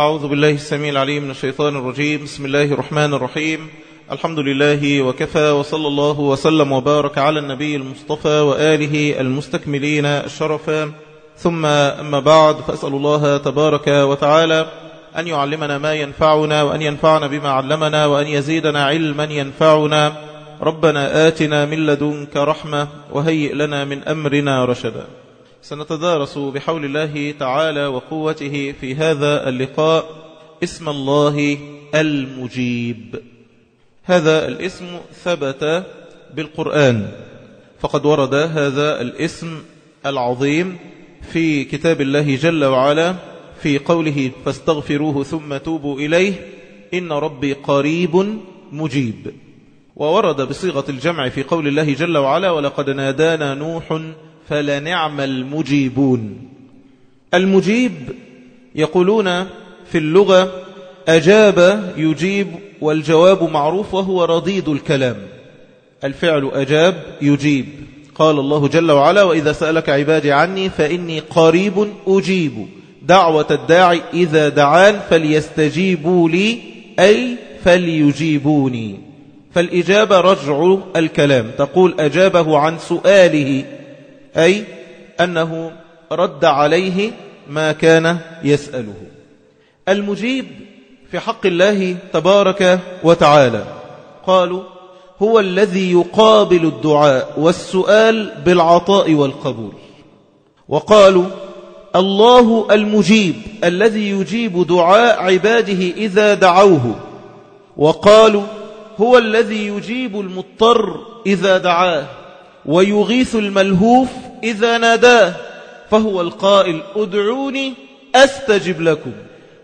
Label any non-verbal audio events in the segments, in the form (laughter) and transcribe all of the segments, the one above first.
أعوذ بالله السميع العليم من الشيطان الرجيم. بسم الله الرحمن الرحيم. الحمد لله وكفى وصلى الله وسلم وبارك على النبي المصطفى وآله المستكملين الشرفا ثم أما بعد فأسأل الله تبارك وتعالى أن يعلمنا ما ينفعنا وأن ينفعنا بما علمنا وأن يزيدنا علما ينفعنا. ربنا آتنا من لدنك رحمة وهيئ لنا من أمرنا رشدا. سنتدارس بحول الله تعالى وقوته في هذا اللقاء اسم الله المجيب. هذا الاسم ثبت بالقرآن. فقد ورد هذا الاسم العظيم في كتاب الله جل وعلا في قوله فاستغفروه ثم توبوا إليه إن ربي قريب مجيب. وورد بصيغة الجمع في قول الله جل وعلا ولقد نادانا نوح فلنعم المجيبون. المجيب يقولون في اللغة أجاب يجيب والجواب معروف وهو رضيد الكلام. الفعل أجاب يجيب. قال الله جل وعلا وإذا سألك عبادي عني فإني قريب أجيب. دعوة الداعي إذا دعان فليستجيبوا لي أي فليجيبوني. فالإجابة رجع الكلام. تقول أجابه عن سؤاله. أي أنه رد عليه ما كان يسأله. المجيب في حق الله تبارك وتعالى. قالوا هو الذي يقابل الدعاء والسؤال بالعطاء والقبول. وقالوا الله المجيب الذي يجيب دعاء عباده إذا دعوه. وقالوا هو الذي يجيب المضطر إذا دعاه. ويغيث الملهوف إذا ناداه فهو القائل ادعوني أستجب لكم.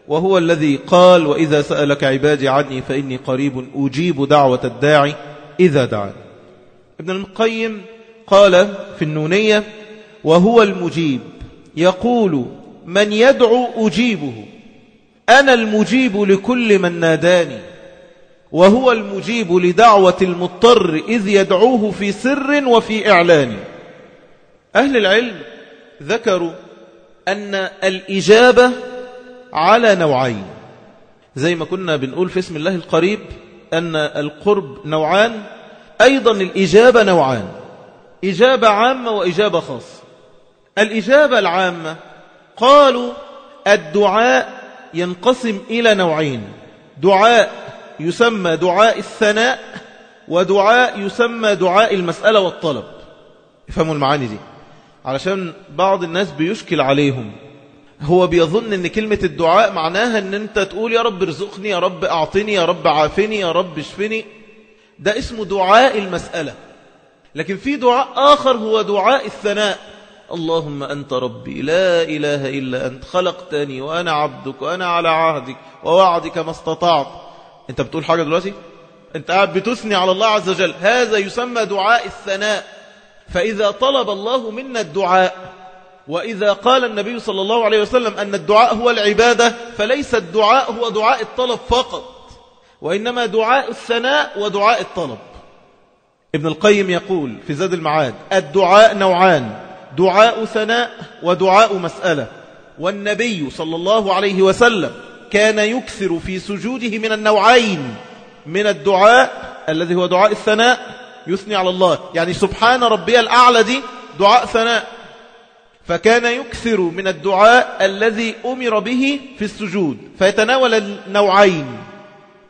وهو الذي قال وإذا سألك عبادي عني فإني قريب أجيب دعوة الداعي إذا دعاني. ابن القيم قال في النونية وهو المجيب. يقول من يدعو أجيبه أنا المجيب لكل من ناداني. وهو المجيب لدعوة المضطر إذ يدعوه في سر وفي إعلان. أهل العلم ذكروا أن الإجابة على نوعين. زي ما كنا بنقول في اسم الله القريب أن القرب نوعان أيضا الإجابة نوعان. إجابة عامة وإجابة خاصة. الإجابة العامة قالوا الدعاء ينقسم إلى نوعين. دعاء يسمى دعاء الثناء ودعاء يسمى دعاء المسألة والطلب. يفهموا المعاني دي. علشان بعض الناس بيشكل عليهم. هو بيظن إن كلمة الدعاء معناها إن أنت تقول يا رب ارزقني يا رب أعطني يا رب عافني يا رب اشفني. ده اسمه دعاء المسألة. لكن في دعاء آخر هو دعاء الثناء. اللهم أنت ربي لا إله إلا أنت خلقتني وأنا عبدك وأنا على عهدك ووعدك ما استطعت. أنت بتقول حاجة دلوقتي؟ أنت قاعد بتثني على الله عز وجل. هذا يسمى دعاء الثناء. فإذا طلب الله منا الدعاء وإذا قال النبي صلى الله عليه وسلم أن الدعاء هو العبادة فليس الدعاء هو دعاء الطلب فقط. وإنما دعاء الثناء ودعاء الطلب. ابن القيم يقول في زاد المعاد الدعاء نوعان دعاء ثناء ودعاء مسألة. والنبي صلى الله عليه وسلم كان يكثر في سجوده من النوعين من الدعاء الذي هو دعاء الثناء يثني على الله. يعني سبحان ربي الأعلى دي دعاء ثناء. فكان يكثر من الدعاء الذي أمر به في السجود. فيتناول النوعين.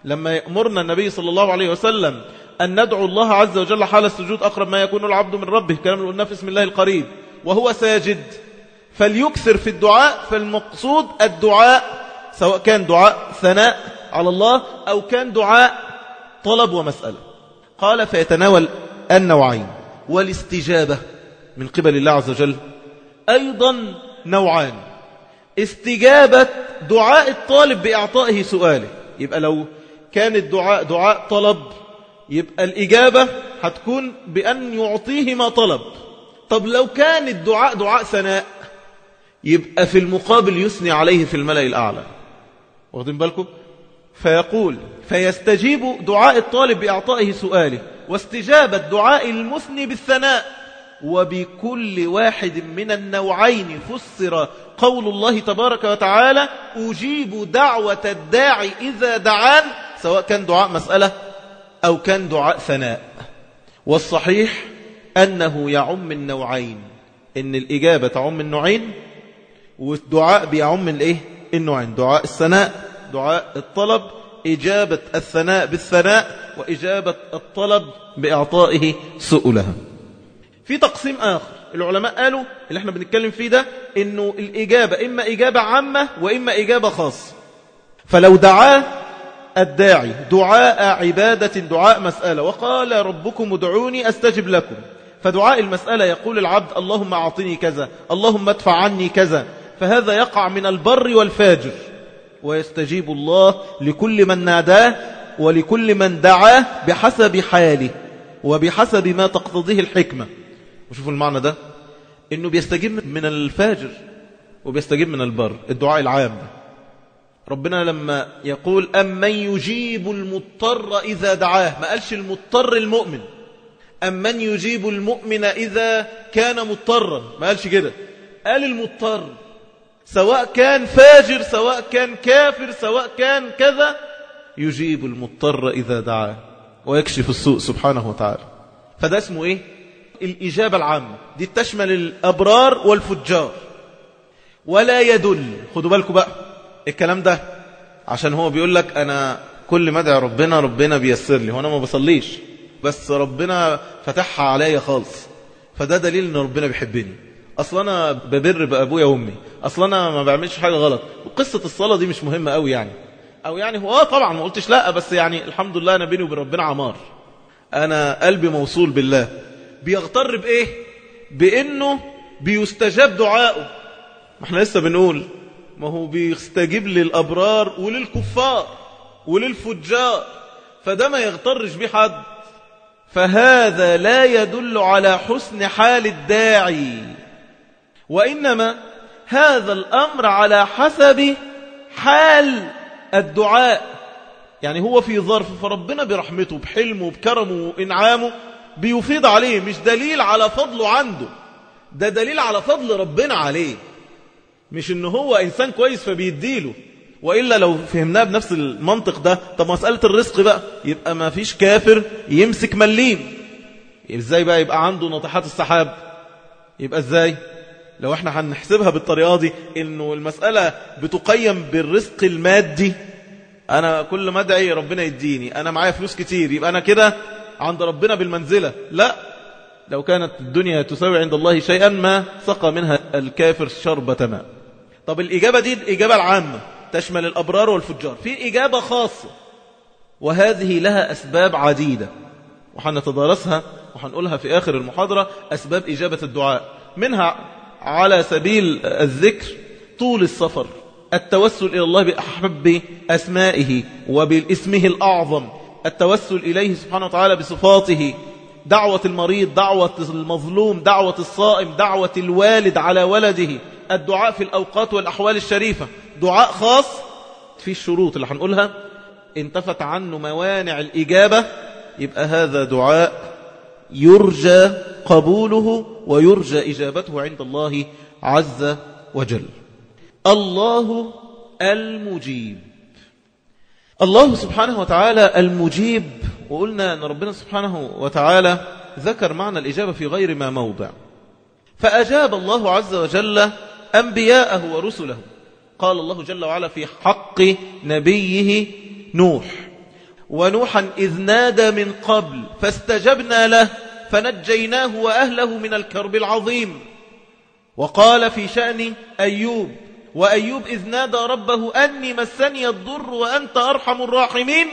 لما يأمرنا النبي صلى الله عليه وسلم أن ندعو الله عز وجل حال السجود أقرب ما يكون العبد من ربه كلام قلنا في اسم الله القريب. وهو ساجد. فليكثر في الدعاء فالمقصود الدعاء سواء كان دعاء ثناء على الله أو كان دعاء طلب ومسألة. قال فيتناول النوعين والاستجابة من قبل الله عز وجل أيضا نوعان. استجابة دعاء الطالب بإعطائه سؤاله. يبقى لو كان الدعاء دعاء طلب يبقى الإجابة هتكون بأن يعطيه ما طلب. طب لو كان الدعاء دعاء ثناء يبقى في المقابل يثني عليه في الملأ الأعلى. واخدين بالكم؟ فيقول فيستجيب دعاء الطالب بإعطائه سؤاله واستجابة دعاء المثني بالثناء. وبكل واحد من النوعين فسر قول الله تبارك وتعالى أجيب دعوة الداعي إذا دعان سواء كان دعاء مسألة أو كان دعاء ثناء. والصحيح أنه يعم النوعين. إن الإجابة تعم النوعين والدعاء بيعم؟ النوعين دعاء الثناء. دعاء الطلب إجابة الثناء بالثناء وإجابة الطلب بإعطائه سؤلها. في تقسيم آخر العلماء قالوا اللي إحنا بنتكلم فيه ده إنه الإجابة إما إجابة عامة وإما إجابة خاصة. فلو دعاه الداعي دعاء عبادة دعاء مسألة وقال ربكم ادعوني أستجب لكم. فدعاء المسألة يقول العبد اللهم أعطني كذا اللهم ادفع عني كذا. فهذا يقع من البر والفاجر. ويستجيب الله لكل من ناداه ولكل من دعاه بحسب حاله وبحسب ما تقتضيه الحكمة. وشوفوا المعنى ده. إنه بيستجيب من الفاجر وبيستجيب من البر الدعاء العام. ربنا لما يقول أمن يجيب المضطر إذا دعاه ما قالش المضطر المؤمن. أمن يجيب المؤمن إذا كان مضطرا ما قالش كده. قال المضطر. سواء كان فاجر سواء كان كافر سواء كان كذا يجيب المضطر إذا دعاه ويكشف السوء سبحانه وتعالى. فده اسمه إيه؟ الإجابة العامة. دي تشمل الأبرار والفجار. ولا يدل. خدوا بالكم بقى الكلام ده عشان هو بيقول لك أنا كل ما أدعي ربنا ربنا بيسر لي وأنا ما بصليش. بس ربنا فتحها عليا خالص. فده دليل إن ربنا بيحبني. أصلا أنا ببر بأبويا وأمي. أصلا أنا ما بعملش حاجة غلط. وقصه الصلاة دي مش مهمة قوي يعني. أو يعني هو آه طبعا ما قلتش لأ بس يعني الحمد لله أنا بيني وبين ربنا عمار. أنا قلبي موصول بالله. بيغتر بإيه؟ بإنه بيستجاب دعائه ما إحنا لسه بنقول ما هو بيستجيب للأبرار وللكفار وللفجار. فده ما يغترش بيه حد. فهذا لا يدل على حسن حال الداعي. وإنما هذا الأمر على حسب حال الدعاء. يعني هو في ظرف فربنا برحمته بحلمه بكرمه وإنعامه بيفيض عليه مش دليل على فضله عنده. ده دليل على فضل ربنا عليه. مش إن هو إنسان كويس فبيديله. وإلا لو فهمناه بنفس المنطق ده طب مسألة الرزق بقى يبقى ما فيش كافر يمسك مليم. إزاي بقى يبقى عنده ناطحات السحاب؟ يبقى إزاي؟ لو إحنا هنحسبها بالطريقة دي إنه المسألة بتقيم بالرزق المادي. أنا كل ما أدعي ربنا يديني أنا معايا فلوس كتير يبقى أنا كده عند ربنا بالمنزلة. لا لو كانت الدنيا تساوي عند الله شيئا ما سقى منها الكافر شربة ماء طب الإجابة دي الإجابة العامة تشمل الأبرار والفجار. في إجابة خاصة وهذه لها أسباب عديدة. وحنتدارسها وحنقولها في آخر المحاضرة أسباب إجابة الدعاء. منها على سبيل الذكر طول السفر التوسل إلى الله بأحب أسمائه وباسمه الأعظم التوسل إليه سبحانه وتعالى بصفاته دعوة المريض دعوة المظلوم دعوة الصائم دعوة الوالد على ولده الدعاء في الأوقات والأحوال الشريفة دعاء خاص في الشروط اللي هنقولها انتفت عنه موانع الإجابة يبقى هذا دعاء يرجى قبوله ويرجى إجابته عند الله عز وجل. الله المجيب. الله سبحانه وتعالى المجيب. وقلنا أن ربنا سبحانه وتعالى ذكر معنى الإجابة في غير ما موضع. فأجاب الله عز وجل أنبياءه ورسله. قال الله جل وعلا في حق نبيه نوح. ونوحا إذ نادى من قبل فاستجبنا له فنجيناه وأهله من الكرب العظيم. وقال في شأن أيوب وأيوب إذ نادى ربه أني مسني الضر وأنت أرحم الراحمين.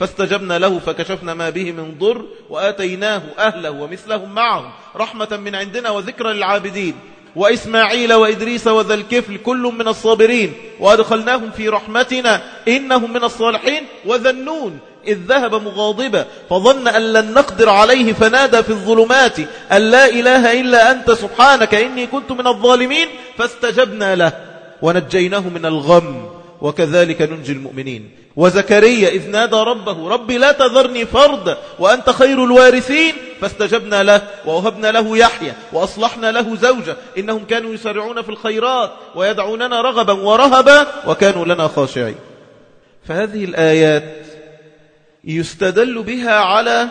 فاستجبنا له فكشفنا ما به من ضر وآتيناه أهله ومثلهم معهم رحمة من عندنا وذكرى للعابدين. وإسماعيل وإدريس وذا الكفل كل من الصابرين. وأدخلناهم في رحمتنا إنهم من الصالحين وذنون إذ ذهب مغاضبا فظن أن لن نقدر عليه فنادى في الظلمات أن لا إله إلا أنت سبحانك إني كنت من الظالمين فاستجبنا له. ونجيناه من الغم وكذلك ننجي المؤمنين. وزكريا إذ نادى ربه ربي لا تذرني فرد وأنت خير الوارثين فاستجبنا له ووهبنا له يحيى وأصلحنا له زوجة. إنهم كانوا يسارعون في الخيرات ويدعوننا رغبا ورهبا وكانوا لنا خاشعين. فهذه الآيات يستدل بها على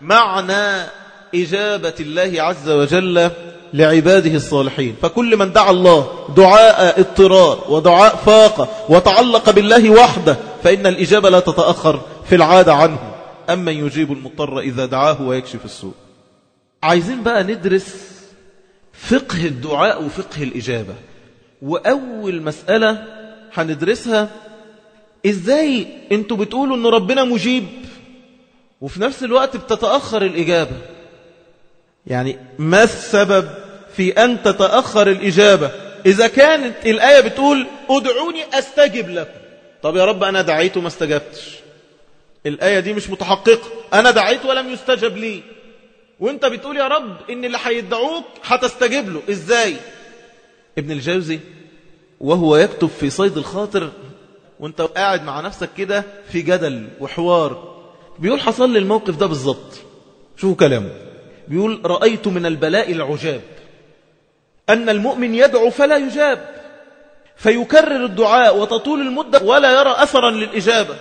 معنى إجابة الله عز وجل لعباده الصالحين. فكل من دعا الله دعاء اضطرار ودعاء فاقة وتعلق بالله وحده فإن الإجابة لا تتأخر في العادة عنه. أما يجيب المضطر إذا دعاه ويكشف السوء. عايزين بقى ندرس فقه الدعاء وفقه الإجابة. وأول مسألة هندرسها إزاي أنتوا بتقولوا أن ربنا مجيب وفي نفس الوقت بتتأخر الإجابة؟ يعني ما السبب في أن تتأخر الإجابة؟ إذا كانت الآية بتقول ادعوني أستجب لكم. طب يا رب أنا دعيت وما استجبتش. الآية دي مش متحققة. أنا دعيت ولم يستجب لي. وأنت بتقول يا رب إن اللي هيدعوك هتستجيب له. إزاي؟ ابن الجوزي وهو يكتب في صيد الخاطر وانت قاعد مع نفسك كده في جدل وحوار. بيقول حصل لي الموقف ده بالظبط. شوفوا كلامه. بيقول رأيت من البلاء العجاب أن المؤمن يدعو فلا يجاب فيكرر الدعاء وتطول المدة ولا يرى أثرا للإجابة.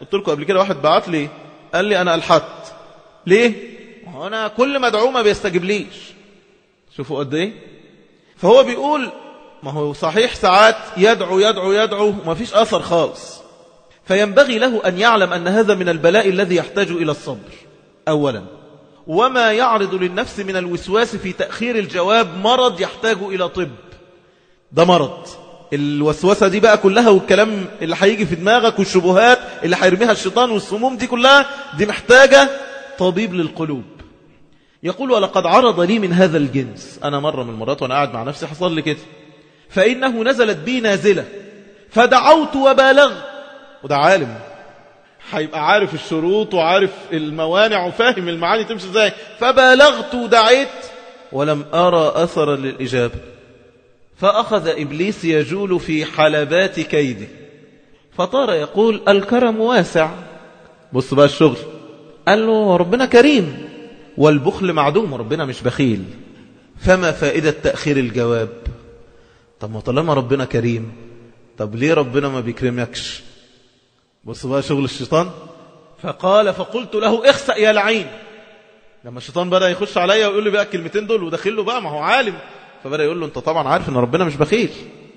قلت لكم قبل كده واحد بعت لي قال لي أنا ألحت ليه؟ أنا كل ما أدعوه ما بيستجيب ليش شوفوا قد إيه. فهو بيقول ما هو صحيح ساعات يدعو يدعو يدعو ما فيش أثر خالص. فينبغي له أن يعلم أن هذا من البلاء الذي يحتاج إلى الصبر. أولا وما يعرض للنفس من الوسواس في تأخير الجواب مرض يحتاج إلى طب. ده مرض. الوسوسة دي بقى كلها والكلام اللي هيجي في دماغك والشبهات اللي هيرميها الشيطان والسموم دي كلها دي محتاجة طبيب للقلوب. يقول ولقد عرض لي من هذا الجنس. أنا مرة من المرات وأنا قاعد مع نفسي حصل لي كده. فإنه نزلت بي نازلة. فدعوت وبالغت. وده عالم. هيبقى عارف الشروط وعارف الموانع وفاهم المعاني تمشي إزاي. فبالغت ودعيت ولم أرى أثرا للإجابة. فأخذ إبليس يجول في حلبات كيده. فطار يقول الكرم واسع. بص بقى الشغل. قال له ربنا كريم. والبخل معدوم ربنا مش بخيل. فما فائدة تأخير الجواب؟ طب ما طالما ربنا كريم طب ليه ربنا ما بيكرمكش؟ بص بقى شغل الشيطان. فقال فقلت له اخسأ يا لعين. لما الشيطان بدأ يخش عليا ويقول لي بقى الكلمتين دول وداخل له بقى ما هو عالم. فبدأ يقول له أنت طبعا عارف إن ربنا مش بخيل.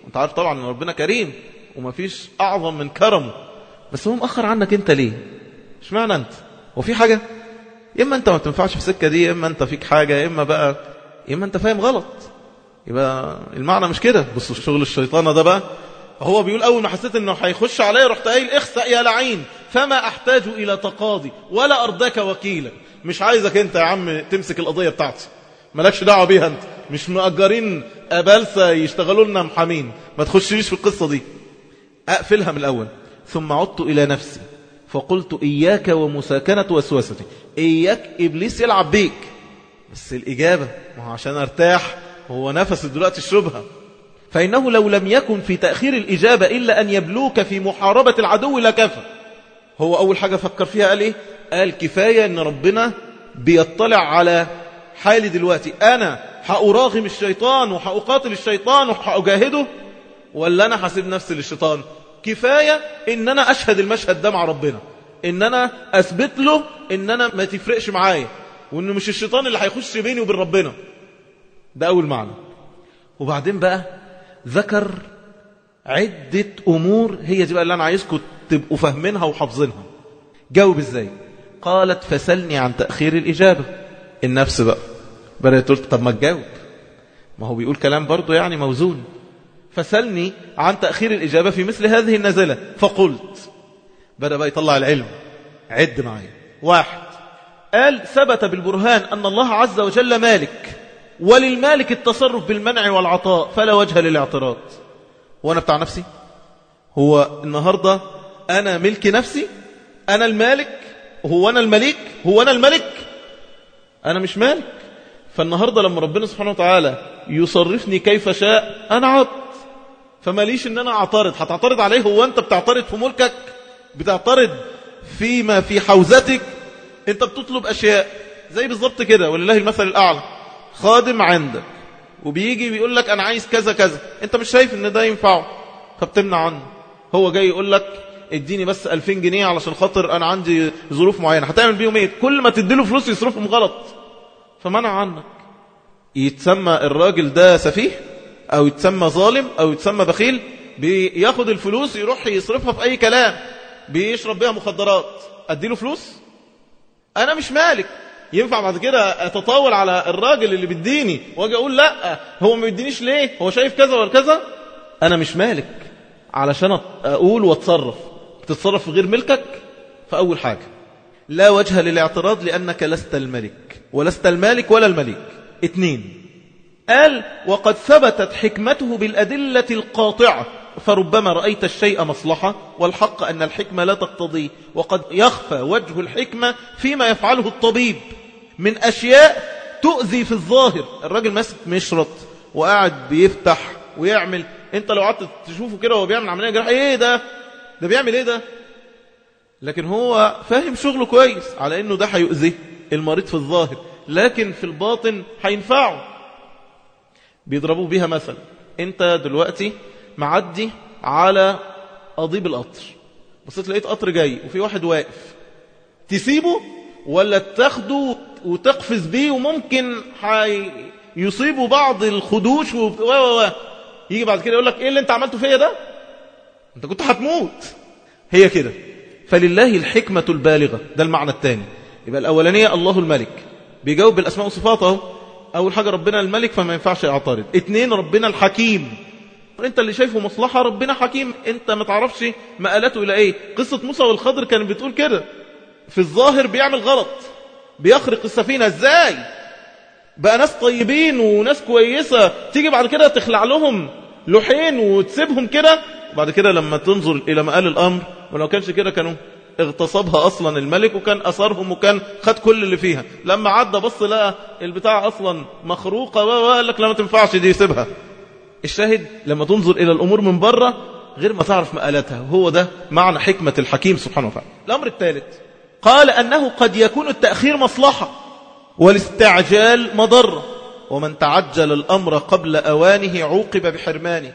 أنت عارف طبعا إن ربنا كريم وما فيش أعظم من كرمه. بس هو مأخر عنك أنت ليه؟ اشمعنى أنت؟ وفي حاجة؟ إما أنت ما تنفعش في السكة دي إما أنت فيك حاجة إما بقى إما أنت فاهم غلط. يبقى المعنى مش كده. بص شغل الشيطان ده بقى هو بيقول أول ما حسيت أنه هيخش عليا رحت قايل اخسأ يا لعين فما أحتاج إلى تقاضي ولا أرضاك وكيلا. مش عايزك أنت يا عم تمسك القضية بتاعتي. مالكش دعوة بيها أنت. مش مأجرين أبالسة يشتغلوا لنا محامين. ما تخشيش في القصة دي. أقفلها من الأول. ثم عدت إلى نفسي. فقلت إياك ومساكنة وسوستي. إياك إبليس يلعب بيك. بس الإجابة ما عشان أرتاح هو نفس دلوقتي الشبهة. فإنه لو لم يكن في تأخير الإجابة إلا أن يبلوك في محاربة العدو لكفى هو أول حاجة فكر فيها قال إيه؟ قال كفاية أن ربنا بيطلع على حالي دلوقتي. أنا هأراغم الشيطان وهأقاتل الشيطان وهأجاهده ولا أنا حاسب نفسي للشيطان؟ كفاية أن أنا أشهد المشهد ده مع ربنا. أن أنا أثبت له أن أنا ما تفرقش معايا. وأنه مش الشيطان اللي هيخش بيني وبين ربنا. ده أول معنى. وبعدين بقى ذكر عدة أمور هي دي بقى اللي أنا عايزكم تبقوا فاهمينها وحافظينها. جاوب إزاي. قالت فسلني عن تأخير الإجابة. النفس بقى. بدأت تقول طب ما تجاوب. ما هو بيقول كلام برضه يعني موزون. فسلني عن تأخير الإجابة في مثل هذه النزلة. فقلت. بدأ بقى يطلع العلم. عد معايا. واحد. قال ثبت بالبرهان أن الله عز وجل مالك. وللمالك التصرف بالمنع والعطاء فلا وجه للاعتراض. هو أنا بتاع نفسي هو النهاردة أنا ملك نفسي أنا المالك هو أنا الملك هو أنا الملك. أنا مش مالك. فالنهاردة لما ربنا سبحانه وتعالى يصرفني كيف شاء أنا عبد. فماليش إن أنا أعترض. هتعترض عليه هو أنت بتعترض في ملكك بتعترض فيما في حوزتك. أنت بتطلب أشياء. زي بالظبط كده ولله المثل الأعلى. خادم عندك. وبيجي بيقول لك أنا عايز كذا كذا. أنت مش شايف إن ده ينفعه؟ فبتمنع عنه. هو جاي يقول لك اديني بس 2000 جنيه علشان خاطر أنا عندي ظروف معينة. هتعمل بيهم إيه؟ كل ما تديله فلوس يصرفهم غلط. فمنع عنك. يتسمى الراجل ده سفيه؟ أو يتسمى ظالم؟ أو يتسمى بخيل؟ بياخد الفلوس يروح يصرفها في أي كلام. بيشرب بيها مخدرات. أديله فلوس؟ أنا مش مالك. ينفع بعد كده أتطاول على الراجل اللي بيديني وأجي أقول لأ هو ما بيدينيش ليه؟ هو شايف كذا ولا كذا؟ أنا مش مالك علشان أقول وأتصرف. تتصرف في غير ملكك؟ فأول حاجة. لا وجه للاعتراض لأنك لست الملك ولست المالك ولا الملك اثنين قال وقد ثبتت حكمته بالأدلة القاطعة. فربما رأيت الشيء مصلحة والحق أن الحكمة لا تقتضي. وقد يخفى وجه الحكمة فيما يفعله الطبيب. من أشياء تؤذي في الظاهر. الراجل ماسك مشرط وقاعد بيفتح ويعمل. انت لو قعدت تشوفه كده وهو بيعمل عملية جراحة إيه ده؟ ده بيعمل إيه ده؟ لكن هو فاهم شغله كويس على إنه ده هيؤذيه المريض في الظاهر. لكن في الباطن هينفعه. بيضربوه بيها مثلا. انت دلوقتي معدي على قضيب القطر. بصيت لقيت قطر جاي وفي واحد واقف. تسيبه ولا تاخده وتقفز بيه وممكن. يصيبوا بعض الخدوش و و و يجي بعد كده يقول لك إيه اللي أنت عملته فيا ده؟ أنت كنت هتموت. هي كده. فلله الحكمة البالغة. ده المعنى الثاني. يبقى الأولانية الله الملك. بيجاوب بالأسماء وصفاته أول حاجة ربنا الملك فما ينفعش يعترض. اتنين ربنا الحكيم. أنت اللي شايفه مصلحة ربنا حكيم. أنت ما تعرفش مآلاته إلى إيه. قصة موسى والخضر كانت بتقول كده. في الظاهر بيعمل غلط. بيخرق السفينة إزاي؟ بقى ناس طيبين وناس كويسة. تيجي بعد كده تخلع لهم لوحين وتسيبهم كده؟ وبعد كده لما تنظر إلى مآل الأمر ولو كانش كده كانوا اغتصبها أصلا الملك وكان اثرهم وكان خد كل اللي فيها. لما عدى بص لقى البتاع أصلا مخروقة وقال لك لا ما تنفعش دي سيبها. الشاهد لما تنظر إلى الأمور من بره غير ما تعرف مآلاتها. هو ده معنى حكمة الحكيم سبحانه وتعالى. الأمر الثالث قال أنه قد يكون التأخير مصلحة والاستعجال مضرة ومن تعجل الأمر قبل أوانه عوقب بحرمانه.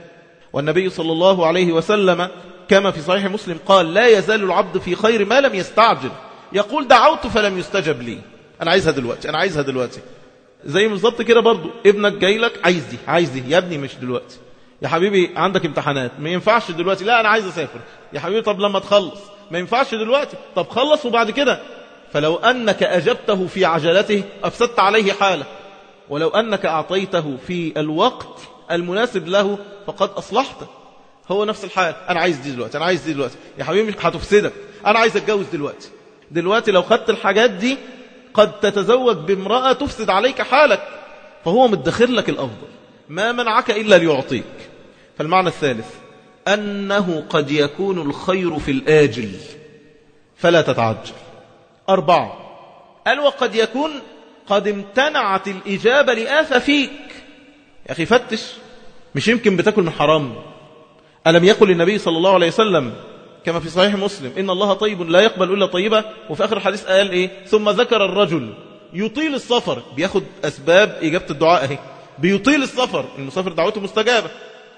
والنبي صلى الله عليه وسلم كما في صحيح مسلم قال لا يزال العبد في خير ما لم يستعجل. يقول دعوت فلم يستجب لي. أنا عايزها دلوقتي أنا عايزها دلوقتي. زي بالظبط كده برضو ابنك جاي لك عايز دي عايز دي يا ابني مش دلوقتي. يا حبيبي عندك امتحانات ما ينفعش دلوقتي لا أنا عايز أسافر. يا حبيبي طب لما تخلص. ما ينفعش دلوقتي. طب خلص وبعد كده. فلو أنك أجبته في عجلته أفسدت عليه حالة. ولو أنك أعطيته في الوقت المناسب له فقد اصلحته هو نفس الحال. أنا عايز دي دلوقتي. أنا عايز دي دلوقتي. يا حبيبي هتفسدك. أنا عايز أتجوز دلوقتي. دلوقتي لو خدت الحاجات دي قد تتزوج بامرأة تفسد عليك حالك. فهو مدخر لك الأفضل. ما منعك إلا ليعطيك. فالمعنى الثالث. أنه قد يكون الخير في الآجل. فلا تتعجل. أربعة. قال وقد يكون قد امتنعت الإجابة لآفة فيك يا أخي فتش. مش يمكن بتاكل من حرام. ألم يقل النبي صلى الله عليه وسلم كما في صحيح مسلم إن الله طيب لا يقبل إلا طيبة وفي آخر الحديث قال إيه؟ ثم ذكر الرجل يطيل السفر. بياخد أسباب إجابة الدعاء أهي. بيطيل السفر. المسافر دعوته مستجابة.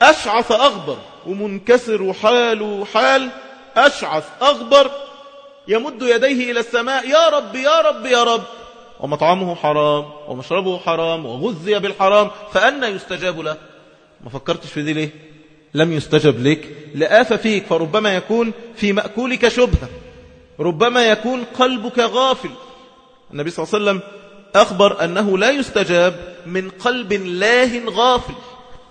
أشعث أغبر ومنكسر وحال حال أشعث أغبر يمد يديه إلى السماء يا رب يا رب يا رب. ومطعمه حرام ومشربه حرام وغذي بالحرام فأنا يستجاب له. ما فكرتش في دي ليه؟ لم يستجب لك. لآفة فيك فربما يكون في مأكولك شبهة. ربما يكون قلبك غافل. النبي صلى الله عليه وسلم أخبر أنه لا يستجاب من قلب لاه غافل.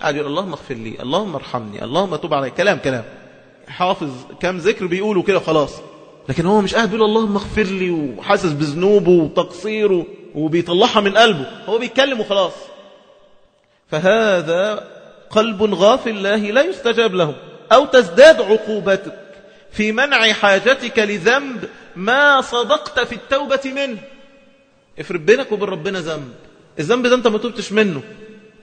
قال يقول اللهم اغفر لي اللهم ارحمني اللهم تب علي. كلام كلام. حافظ كم ذكر بيقولوا كده خلاص لكن هو مش قاعد بيقول اللهم اغفر لي وحاسس بذنوبه وتقصيره وبيطلعها من قلبه. هو بيتكلم وخلاص. فهذا قلب غافل الله لا يستجاب له. أو تزداد عقوبتك في منع حاجتك لذنب ما صدقت في التوبة منه. افرد بينك وبين ربنا ذنب. الذنب ده انت ما تبتش منه.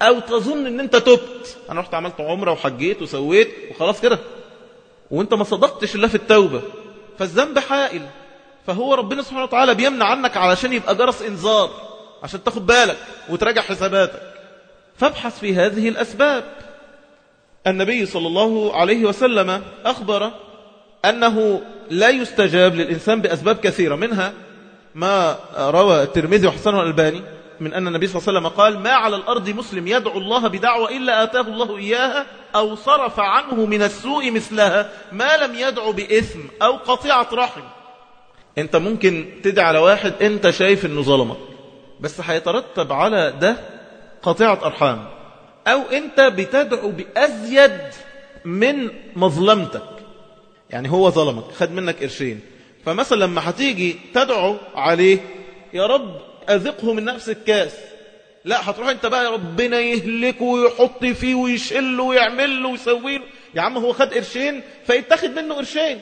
أو تظن إن أنت تبت. أنا رحت عملت عمرة وحجيت وسويت وخلاص كده. وأنت ما صدقتش الله في التوبة. فالذنب حائل. فهو ربنا سبحانه وتعالى بيمنع عنك علشان يبقى جرس إنذار. عشان تاخد بالك وتراجع حساباتك. فابحث في هذه الأسباب. النبي صلى الله عليه وسلم أخبر أنه لا يستجاب للإنسان بأسباب كثيرة. منها ما روى الترمذي وحسنه الألباني. من أن النبي صلى الله عليه وسلم قال ما على الأرض مسلم يدعو الله بدعوة إلا آتاه الله إياها أو صرف عنه من السوء مثلها ما لم يدعو بإثم أو قطيعة رحم. أنت ممكن تدعي على واحد أنت شايف أنه ظلمك بس هيترتب على ده قطيعة أرحام. أو أنت بتدعو بأزيد من مظلمتك يعني هو ظلمك خد منك قرشين. فمثلا لما هتيجي تدعو عليه يا رب أذقه من نفس الكاس. لا هتروح انت بقى ربنا يهلكه ويحط فيه ويشل ويعمل له ويسوي له. يا عم هو خد قرشين فيتاخد منه قرشين.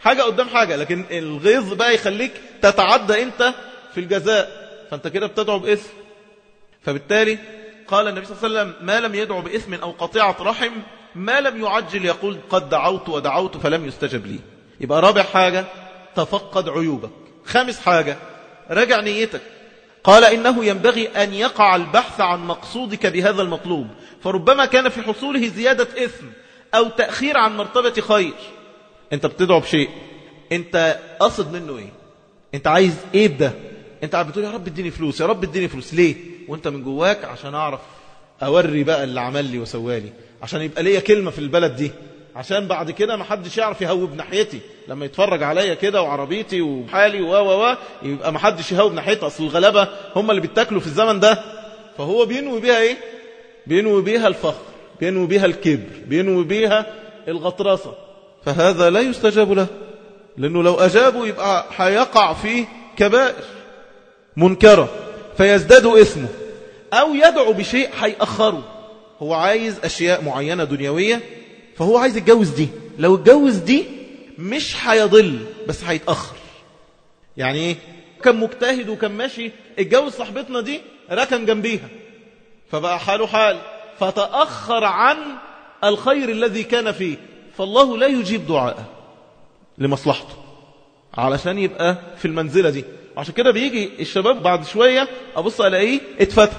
حاجة قدام حاجة لكن الغيظ بقى يخليك تتعدى انت في الجزاء. فانت كده بتدعو بإثم. فبالتالي قال النبي صلى الله عليه وسلم ما لم يدعو بإثم أو قطيعة رحم ما لم يعجل يقول قد دعوت ودعوت فلم يستجب لي. يبقى رابع حاجة تفقد عيوبك. خامس حاجة راجع نيتك. قال إنه ينبغي أن يقع البحث عن مقصودك بهذا المطلوب فربما كان في حصوله زيادة إثم أو تأخير عن مرتبة خير. أنت بتدعو بشيء أنت قصد منه إيه؟ أنت عايز إيه بده؟ أنت عم بتقول يا رب اديني فلوس يا رب اديني فلوس ليه؟ وأنت من جواك عشان أعرف أوري بقى اللي عمل لي وسوالي عشان يبقى ليا كلمة في البلد دي. عشان بعد كده ما حدش يعرف يهوب ناحيتي لما يتفرج عليا كده وعربيتي وحالي و و و يبقى ما حدش يهوب ناحيتي أصل الغلابة هم اللي بيتاكلوا في الزمن ده. فهو بينوي بيها إيه؟ بينوي بيها الفخر بينوي بيها الكبر بينوي بيها الغطرسة. فهذا لا يستجاب له لأنه لو اجابوا يبقى هيقع في كبائر منكرة فيزداد اسمه أو يدعو بشيء هيأخره. هو عايز أشياء معينة دنيوية فهو عايز يتجوز دي. لو اتجوز دي مش هيضل بس هيتأخر. يعني إيه؟ كان مجتهد وكان ماشي اتجوز صاحبتنا دي ركن جنبيها. فبقى حاله حال. فتأخر عن الخير الذي كان فيه. فالله لا يجيب دعاءه لمصلحته. علشان يبقى في المنزلة دي. عشان كده بيجي الشباب بعد شوية أبص ألاقيه اتفتح.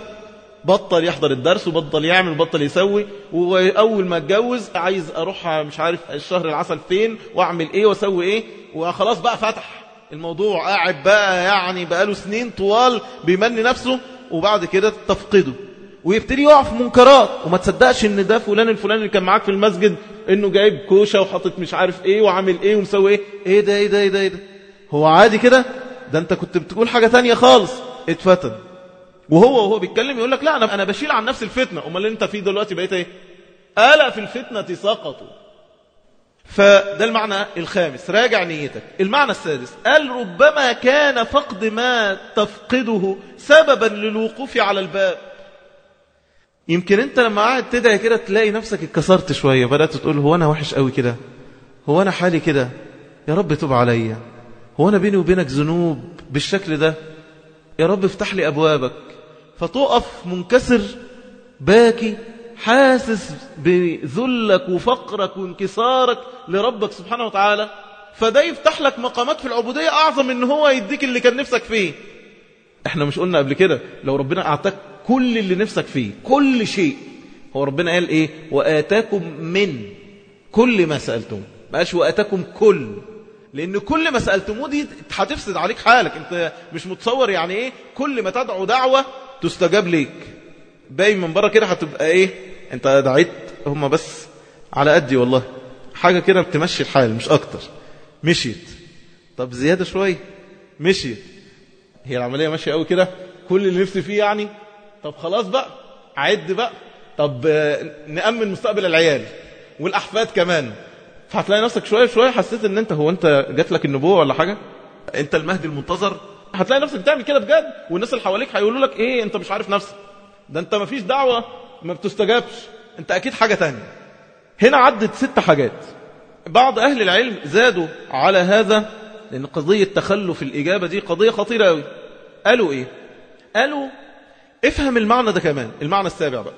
بطل يحضر الدرس وبطل يعمل وبطل يسوي وأول ما أتجوز عايز أروح مش عارف الشهر العسل فين وأعمل إيه وأسوي إيه وخلاص بقى فتح الموضوع. قاعد بقى يعني بقاله سنين طوال بيمني نفسه وبعد كده تفقده. ويبتدي يقع في منكرات. وما تصدقش إن ده فلان الفلاني اللي كان معاك في المسجد إنه جايب كوشة وحاطط مش عارف إيه وعامل إيه ومسوي إيه. إيه ده إيه ده إيه ده, إيه ده؟ هو عادي كده؟ ده أنت كنت بتقول حاجة تانية خالص. اتفتن. وهو وهو بيتكلم يقول لك لا أنا أنا بشيل عن نفس الفتنة. أمال اللي أنت فيه دلوقتي بقيت إيه؟ ألا في الفتنة سقطوا فده المعنى الخامس. راجع نيتك. المعنى السادس. قال ربما كان فقد ما تفقده سببا للوقوف على الباب. يمكن أنت لما قاعد تدعي كده تلاقي نفسك اتكسرت شوية. بدأت تقول هو أنا وحش قوي كده؟ هو أنا حالي كده؟ يا رب تب عليا. هو أنا بيني وبينك ذنوب بالشكل ده؟ يا رب افتح لي أبوابك. فتقف منكسر باكي حاسس بذلك وفقرك وانكسارك لربك سبحانه وتعالى فده يفتح لك مقامات في العبودية أعظم إن هو يديك اللي كان نفسك فيه. إحنا مش قلنا قبل كده لو ربنا أعطاك كل اللي نفسك فيه كل شيء هو ربنا قال إيه؟ وآتاكم من كل ما سألتم. ما قالش وآتاكم كل لأن كل ما سألتموه دي هتفسد عليك حالك. أنت مش متصور يعني إيه؟ كل ما تدعو دعوة تستجاب ليك. باين من بره كده هتبقى إيه؟ أنت دعيت هم بس على قدي والله. حاجة كده بتمشي الحال مش أكتر. مشيت. طب زيادة شوية. مشيت. هي العملية ماشية قوي كده. كل اللي نفسي فيه يعني. طب خلاص بقى. عد بقى. طب نأمن مستقبل العيال والأحفاد كمان. فهتلاقي نفسك شوية شوية حسيت إن أنت هو أنت جات لك النبوة ولا حاجة؟ أنت المهدي المنتظر. هتلاقي نفسك بتعمل كده بجد والناس اللي حواليك هيقولوا لك إيه أنت مش عارف نفسك. ده أنت ما فيش دعوة ما بتستجابش. أنت أكيد حاجة تانية. هنا عدت ست حاجات. بعض أهل العلم زادوا على هذا لأن قضية تخلف الإجابة دي قضية خطيرة قوي قالوا إيه؟ قالوا افهم المعنى ده كمان المعنى السابع بقى.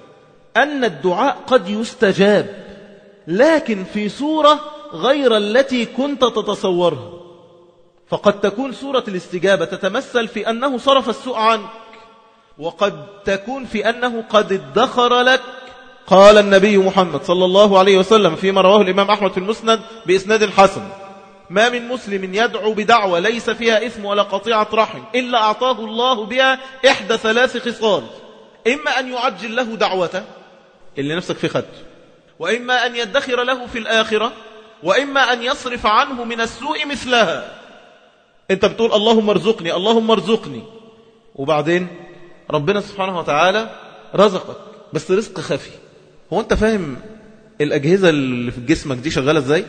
أن الدعاء قد يستجاب لكن في صورة غير التي كنت تتصورها فقد تكون سورة الاستجابة تتمثل في أنه صرف السوء عنك وقد تكون في أنه قد ادخر لك. قال النبي محمد صلى الله عليه وسلم فيما رواه الإمام أحمد في المسند بإسناد حسن ما من مسلم يدعو بدعوة ليس فيها إثم ولا قطيعة رحم إلا أعطاه الله بها إحدى ثلاث خصال إما أن يعجل له دعوته اللي نفسك في خد وإما أن يدخر له في الآخرة وإما أن يصرف عنه من السوء مثلها أنت بتقول اللهم ارزقني اللهم ارزقني. وبعدين ربنا سبحانه وتعالى رزقك بس رزق خفي. هو أنت فاهم الأجهزة اللي في جسمك دي شغالة إزاي؟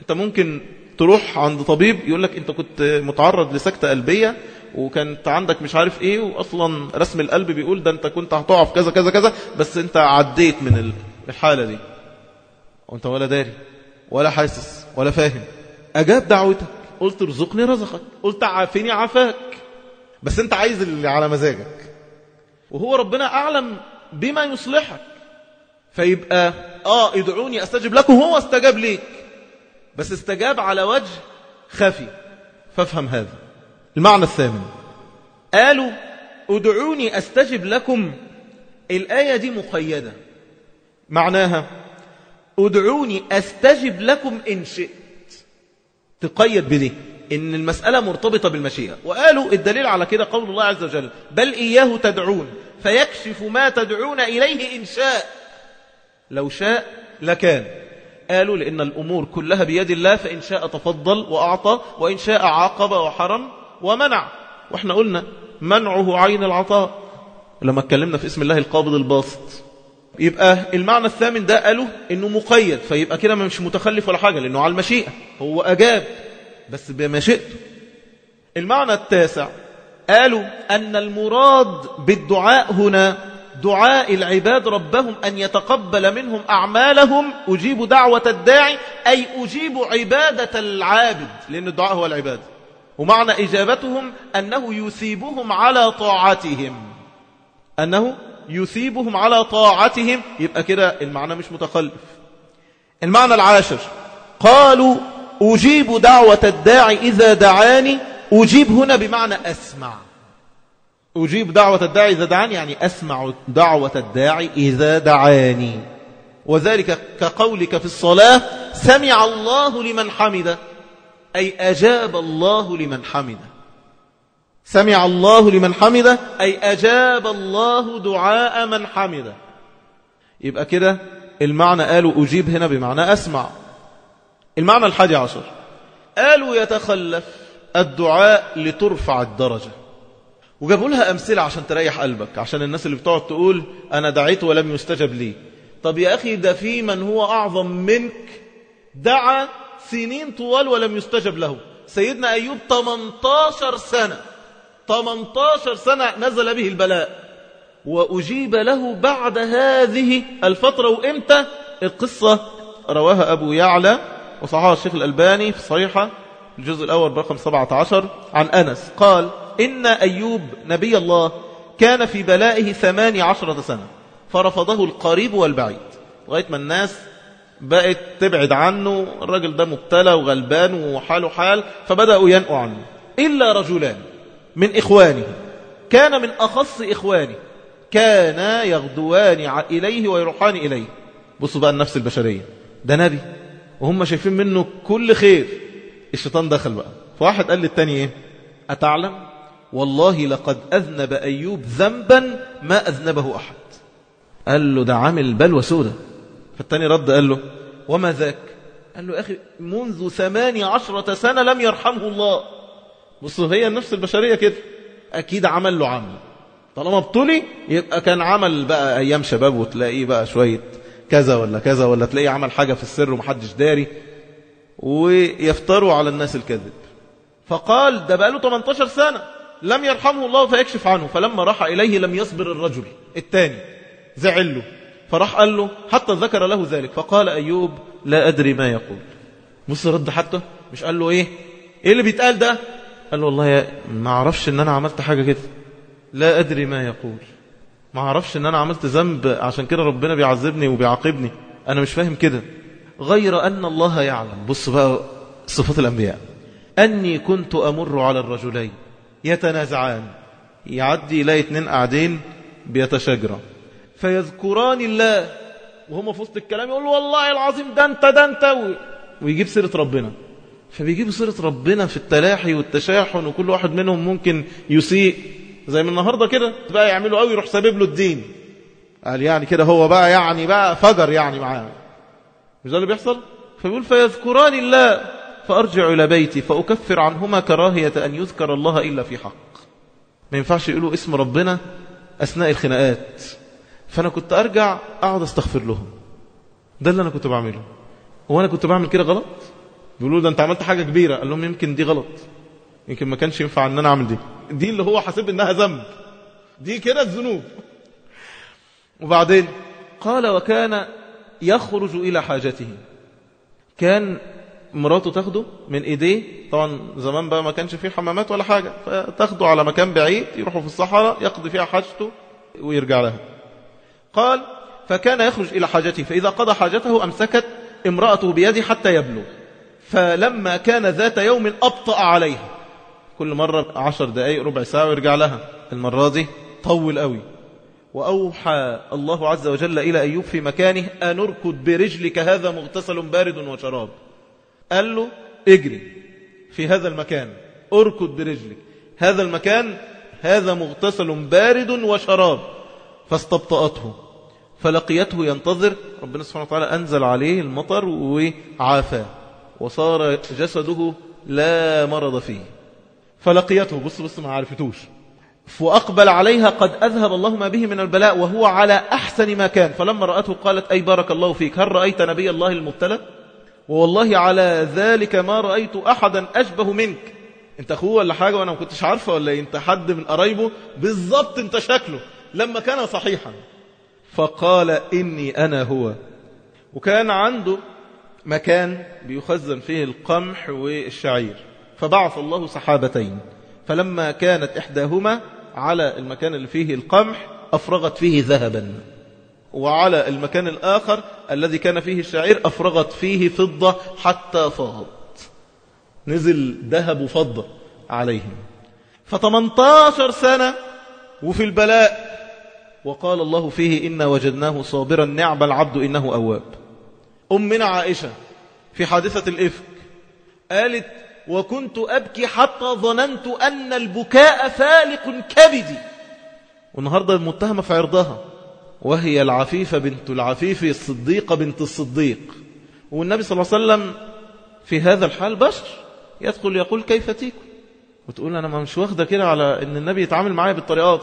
أنت ممكن تروح عند طبيب يقول لك أنت كنت متعرض لسكتة قلبية وكانت عندك مش عارف إيه واصلا رسم القلب بيقول ده انت كنت هتقع في كذا كذا كذا بس انت عديت من الحالة دي. وانت ولا داري ولا حاسس ولا فاهم. أجاب دعوتك قلت ارزقني رزقك. قلت عافيني عافاك. بس انت عايز اللي على مزاجك. وهو ربنا أعلم بما يصلحك. فيبقى آه ادعوني أستجب لكم هو استجاب ليك. بس استجاب على وجه خفي. فافهم هذا. المعنى الثامن. قالوا ادعوني أستجب لكم. الآية دي مقيدة. معناها ادعوني أستجب لكم إن شئت. تقيد بدي إن المسألة مرتبطة بالمشيئة. وقالوا الدليل على كده قول الله عز وجل بل إياه تدعون فيكشف ما تدعون إليه إن شاء. لو شاء لكان. قالوا لأن الأمور كلها بيد الله فإن شاء تفضل وأعطى وإن شاء عاقب وحرم ومنع. وإحنا قلنا منعه عين العطاء. لما اتكلمنا في اسم الله القابض الباسط. يبقى المعنى الثامن ده قالوا إنه مقيد فيبقى كده مش متخلف ولا حاجة لأنه على المشيئة هو أجاب بس بمشيئته المعنى التاسع قالوا أن المراد بالدعاء هنا دعاء العباد ربهم أن يتقبل منهم أعمالهم أجيب دعوة الداعي أي أجيب عبادة العابد لأن الدعاء هو العبادة ومعنى إجابتهم أنه يثيبهم على طاعتهم. أنه يثيبهم على طاعتهم. يبقى كده المعنى مش متخلف. المعنى العاشر. قالوا أجيب دعوة الداعي إذا دعاني. أجيب هنا بمعنى أسمع. أجيب دعوة الداعي إذا دعاني يعني أسمع دعوة الداعي إذا دعاني. وذلك كقولك في الصلاة سمع الله لمن حمده. أي أجاب الله لمن حمده. سمع الله لمن حمده. أي أجاب الله دعاء من حمده. يبقى كده المعنى قالوا أجيب هنا بمعنى أسمع. المعنى الحادي عشر. قالوا يتخلف الدعاء لترفع الدرجة. وجابوا لها أمثلة عشان تريح قلبك عشان الناس اللي بتقعد تقول أنا دعيت ولم يستجب لي. طب يا أخي ده في من هو أعظم منك؟ دعا سنين طوال ولم يستجب له. سيدنا أيوب 18 سنة. 18 سنة نزل به البلاء. وأجيب له بعد هذه الفترة وإمتى؟ القصة رواها أبو يعلى وصححها الشيخ الألباني في صحيحة الجزء الأول برقم 17 عن أنس. قال إن أيوب نبي الله كان في بلائه ثماني عشرة سنة فرفضه القريب والبعيد. لغاية ما الناس بقت تبعد عنه الراجل ده مبتلى وغلبان وحاله حال فبدأوا ينقوا عنه. إلا رجلان. من إخوانه كان من أخص إخوانه كان يغدوان إليه ويروحان إليه. بصوا بقى النفس البشرية. ده نبي وهم شايفين منه كل خير. الشيطان دخل بقى. فواحد قال للتاني إيه؟ أتعلم؟ والله لقد أذنب أيوب ذنبا ما أذنبه أحد. قال له ده عامل بلوى سودة. فالتاني رد قال له وما ذاك؟ قال له أخي منذ ثماني عشرة سنة لم يرحمه الله. بصوا هي النفس البشرية كده. أكيد عمل له عمل. طالما ابتلي يبقى كان عمل بقى أيام شباب وتلاقيه بقى شوية كذا ولا كذا ولا تلاقيه عمل حاجة في السر ومحدش داري ويفتروا على الناس الكذب. فقال ده بقى له 18 سنة لم يرحمه الله فيكشف عنه. فلما راح إليه لم يصبر الرجل الثاني زعل له. فراح قال له حتى ذكر له ذلك. فقال أيوب لا أدري ما يقول. بص رد حتى مش قال له إيه؟ إيه اللي بيتقال ده؟ قال له والله ما أعرفش إن أنا عملت حاجة كده. لا أدري ما يقول. ما أعرفش إن أنا عملت ذنب عشان كده ربنا بيعذبني وبيعاقبني. أنا مش فاهم كده. غير أن الله يعلم. بص بقى صفات الأنبياء. أني كنت أمر على الرجلين. يتنازعان. يعدي يلاقي اتنين قاعدين بيتشاجرا فيذكران الله. وهم في وسط الكلام يقول والله العظيم ده أنت ده أنت. ويجيب سيرة ربنا. فبيجيب سيرة ربنا في التلاحي والتشاحن وكل واحد منهم ممكن يسيء. زي من النهاردة كده بقى يعملوا قوي يروح سابب له الدين. قال يعني كده هو بقى يعني بقى فجر يعني معاه. مش ده اللي بيحصل؟ فيقول فيذكران الله فأرجع إلى بيتي فأكفر عنهما كراهية أن يذكر الله إلا في حق. ما ينفعش يقولوا اسم ربنا أثناء الخناقات. فأنا كنت أرجع أقعد أستغفر لهم. ده اللي أنا كنت بعمله. هو أنا كنت بعمل كده غلط؟ بيقولوا ده أنت عملت حاجة كبيرة. قال لهم يمكن دي غلط. يمكن ما كانش ينفع أن أنا أعمل دي. دي اللي هو حاسب إنها ذنب. دي كده الذنوب. وبعدين قال وكان يخرج إلى حاجته. كان مراته تاخده من إيديه. طبعا زمان بقى ما كانش فيه حمامات ولا حاجة. فتاخده على مكان بعيد يروحوا في الصحراء يقضي فيها حاجته ويرجع لها. قال فكان يخرج إلى حاجته. فإذا قضى حاجته أمسكت امرأته بيده حتى يبلغ. فلما كان ذات يوم أبطأ عليها. كل مرة عشر دقائق ربع ساعة ويرجع لها. المرة دي طول قوي. وأوحى الله عز وجل إلى أيوب في مكانه أن برجلك هذا مغتسل بارد وشراب. قال له اجري في هذا المكان اركض برجلك. هذا المكان هذا مغتسل بارد وشراب. فاستبطأته. فلقيته ينتظر ربنا سبحانه وتعالى أنزل عليه المطر وعافاه. وصار جسده لا مرض فيه. فلقيته بص بص ما عرفتوش. فأقبل عليها قد أذهب الله ما به من البلاء وهو على أحسن ما كان. فلما رأته قالت أي بارك الله فيك هل رأيت نبي الله المبتلى؟ والله على ذلك ما رأيت أحدا أشبه منك. أنت أخوه ولا حاجة وأنا ما كنتش عارفة ولا أنت حد من قرايبه؟ بالضبط أنت شكله. لما كان صحيحا. فقال إني أنا هو. وكان عنده مكان بيخزن فيه القمح والشعير. فبعث الله سحابتين فلما كانت إحداهما على المكان اللي فيه القمح أفرغت فيه ذهبا. وعلى المكان الآخر الذي كان فيه الشعير أفرغت فيه فضة حتى فاض نزل ذهب وفضة عليهم. فتمنتاشر سنة وفي البلاء. وقال الله فيه إنا وجدناه صابرا نعم العبد إنه أواب. أمنا عائشة في حادثة الإفك. قالت وكنت أبكي حتى ظننت أن البكاء فالق كبدي. والنهاردة المتهمة في عرضها. وهي العفيفة بنت العفيف الصديقة بنت الصديق. والنبي صلى الله عليه وسلم في هذا الحال بشر. يدخل يقول كيف تيكم وتقول أنا مش واخدة كده على أن النبي يتعامل معايا بالطريقة دي.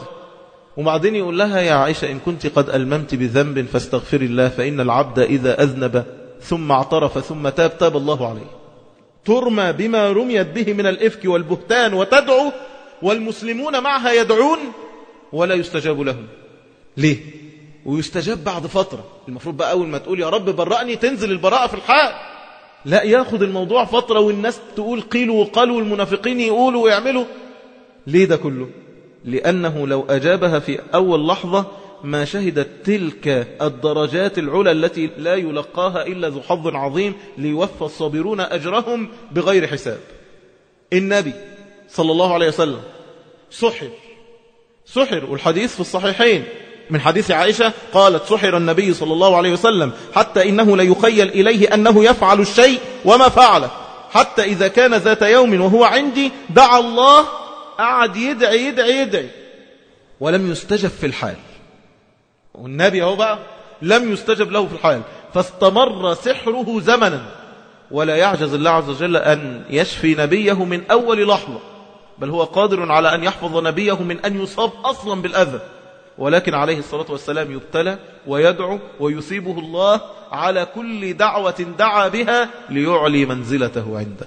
وبعدين يقول لها يا عائشة إن كنت قد ألممت بذنب فاستغفر الله فإن العبد إذا أذنب ثم اعترف ثم تاب تاب الله عليه. ترمى بما رميت به من الإفك والبهتان وتدعو والمسلمون معها يدعون ولا يستجاب لهم. ليه؟ ويستجاب بعد فترة. المفروض بقى أول ما تقول يا رب برأني تنزل البراءة في الحال. لا ياخد الموضوع فترة والناس تقول قيلوا وقالوا والمنافقين يقولوا ويعملوا. ليه ده كله؟ لأنه لو أجابها في أول لحظة ما شهدت تلك الدرجات العلى التي لا يلقاها إلا ذو حظ عظيم ليوفى الصابرون أجرهم بغير حساب. النبي صلى الله عليه وسلم سحر سحر والحديث في الصحيحين. من حديث عائشة قالت سحر النبي صلى الله عليه وسلم حتى إنه ليخيل إليه أنه يفعل الشيء وما فعله. حتى إذا كان ذات يوم وهو عندي دعا الله قعد يدعي يدعي يدعي. ولم يستجب في الحال. والنبي هو بقى لم يستجب له في الحال فاستمر سحره زمنا. ولا يعجز الله عز وجل أن يشفي نبيه من أول لحظة. بل هو قادر على أن يحفظ نبيه من أن يصاب أصلا بالأذى. ولكن عليه الصلاة والسلام يبتلى ويدعو ويصيبه الله على كل دعوة دعا بها ليعلي منزلته عنده.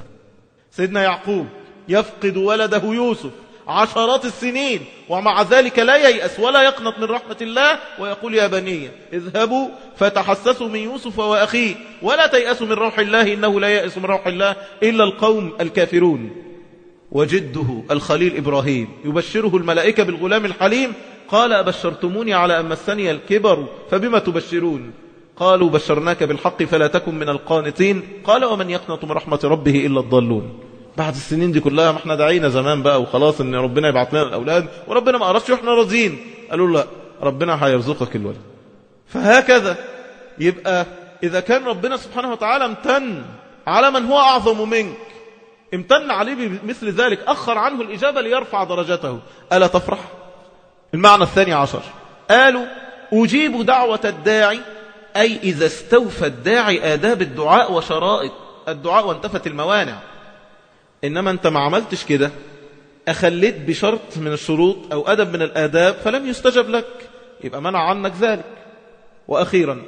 سيدنا يعقوب يفقد ولده يوسف. عشرات السنين ومع ذلك لا ييأس ولا يقنط من رحمة الله ويقول يا بني اذهبوا فتحسسوا من يوسف وأخيه ولا تيأسوا من روح الله إنه لا يأس من روح الله إلا القوم الكافرون. وجده الخليل إبراهيم يبشره الملائكة بالغلام الحليم قال أبشرتموني على أن مسني الكبر فبما تبشرون؟ قالوا بشرناك بالحق فلا تكن من القانتين قال ومن يقنط من رحمة ربه إلا الضالون. بعد السنين دي كلها ما إحنا دعينا زمان بقى وخلاص ان ربنا يبعث لنا الاولاد وربنا ما اردش وإحنا راضيين. قالوا لا ربنا هيرزقك الولد. فهكذا يبقى إذا كان ربنا سبحانه وتعالى امتن على من هو أعظم منك. امتن عليه بمثل ذلك. أخر عنه الإجابة ليرفع درجته. ألا تفرح؟ المعنى الثاني عشر. قالوا أجيب دعوة الداعي أي إذا استوفى الداعي آداب الدعاء وشرائط الدعاء وانتفت الموانع. إنما أنت ما عملتش كده أخليت بشرط من الشروط أو أدب من الآداب فلم يستجب لك يبقى منع عنك ذلك. وأخيرا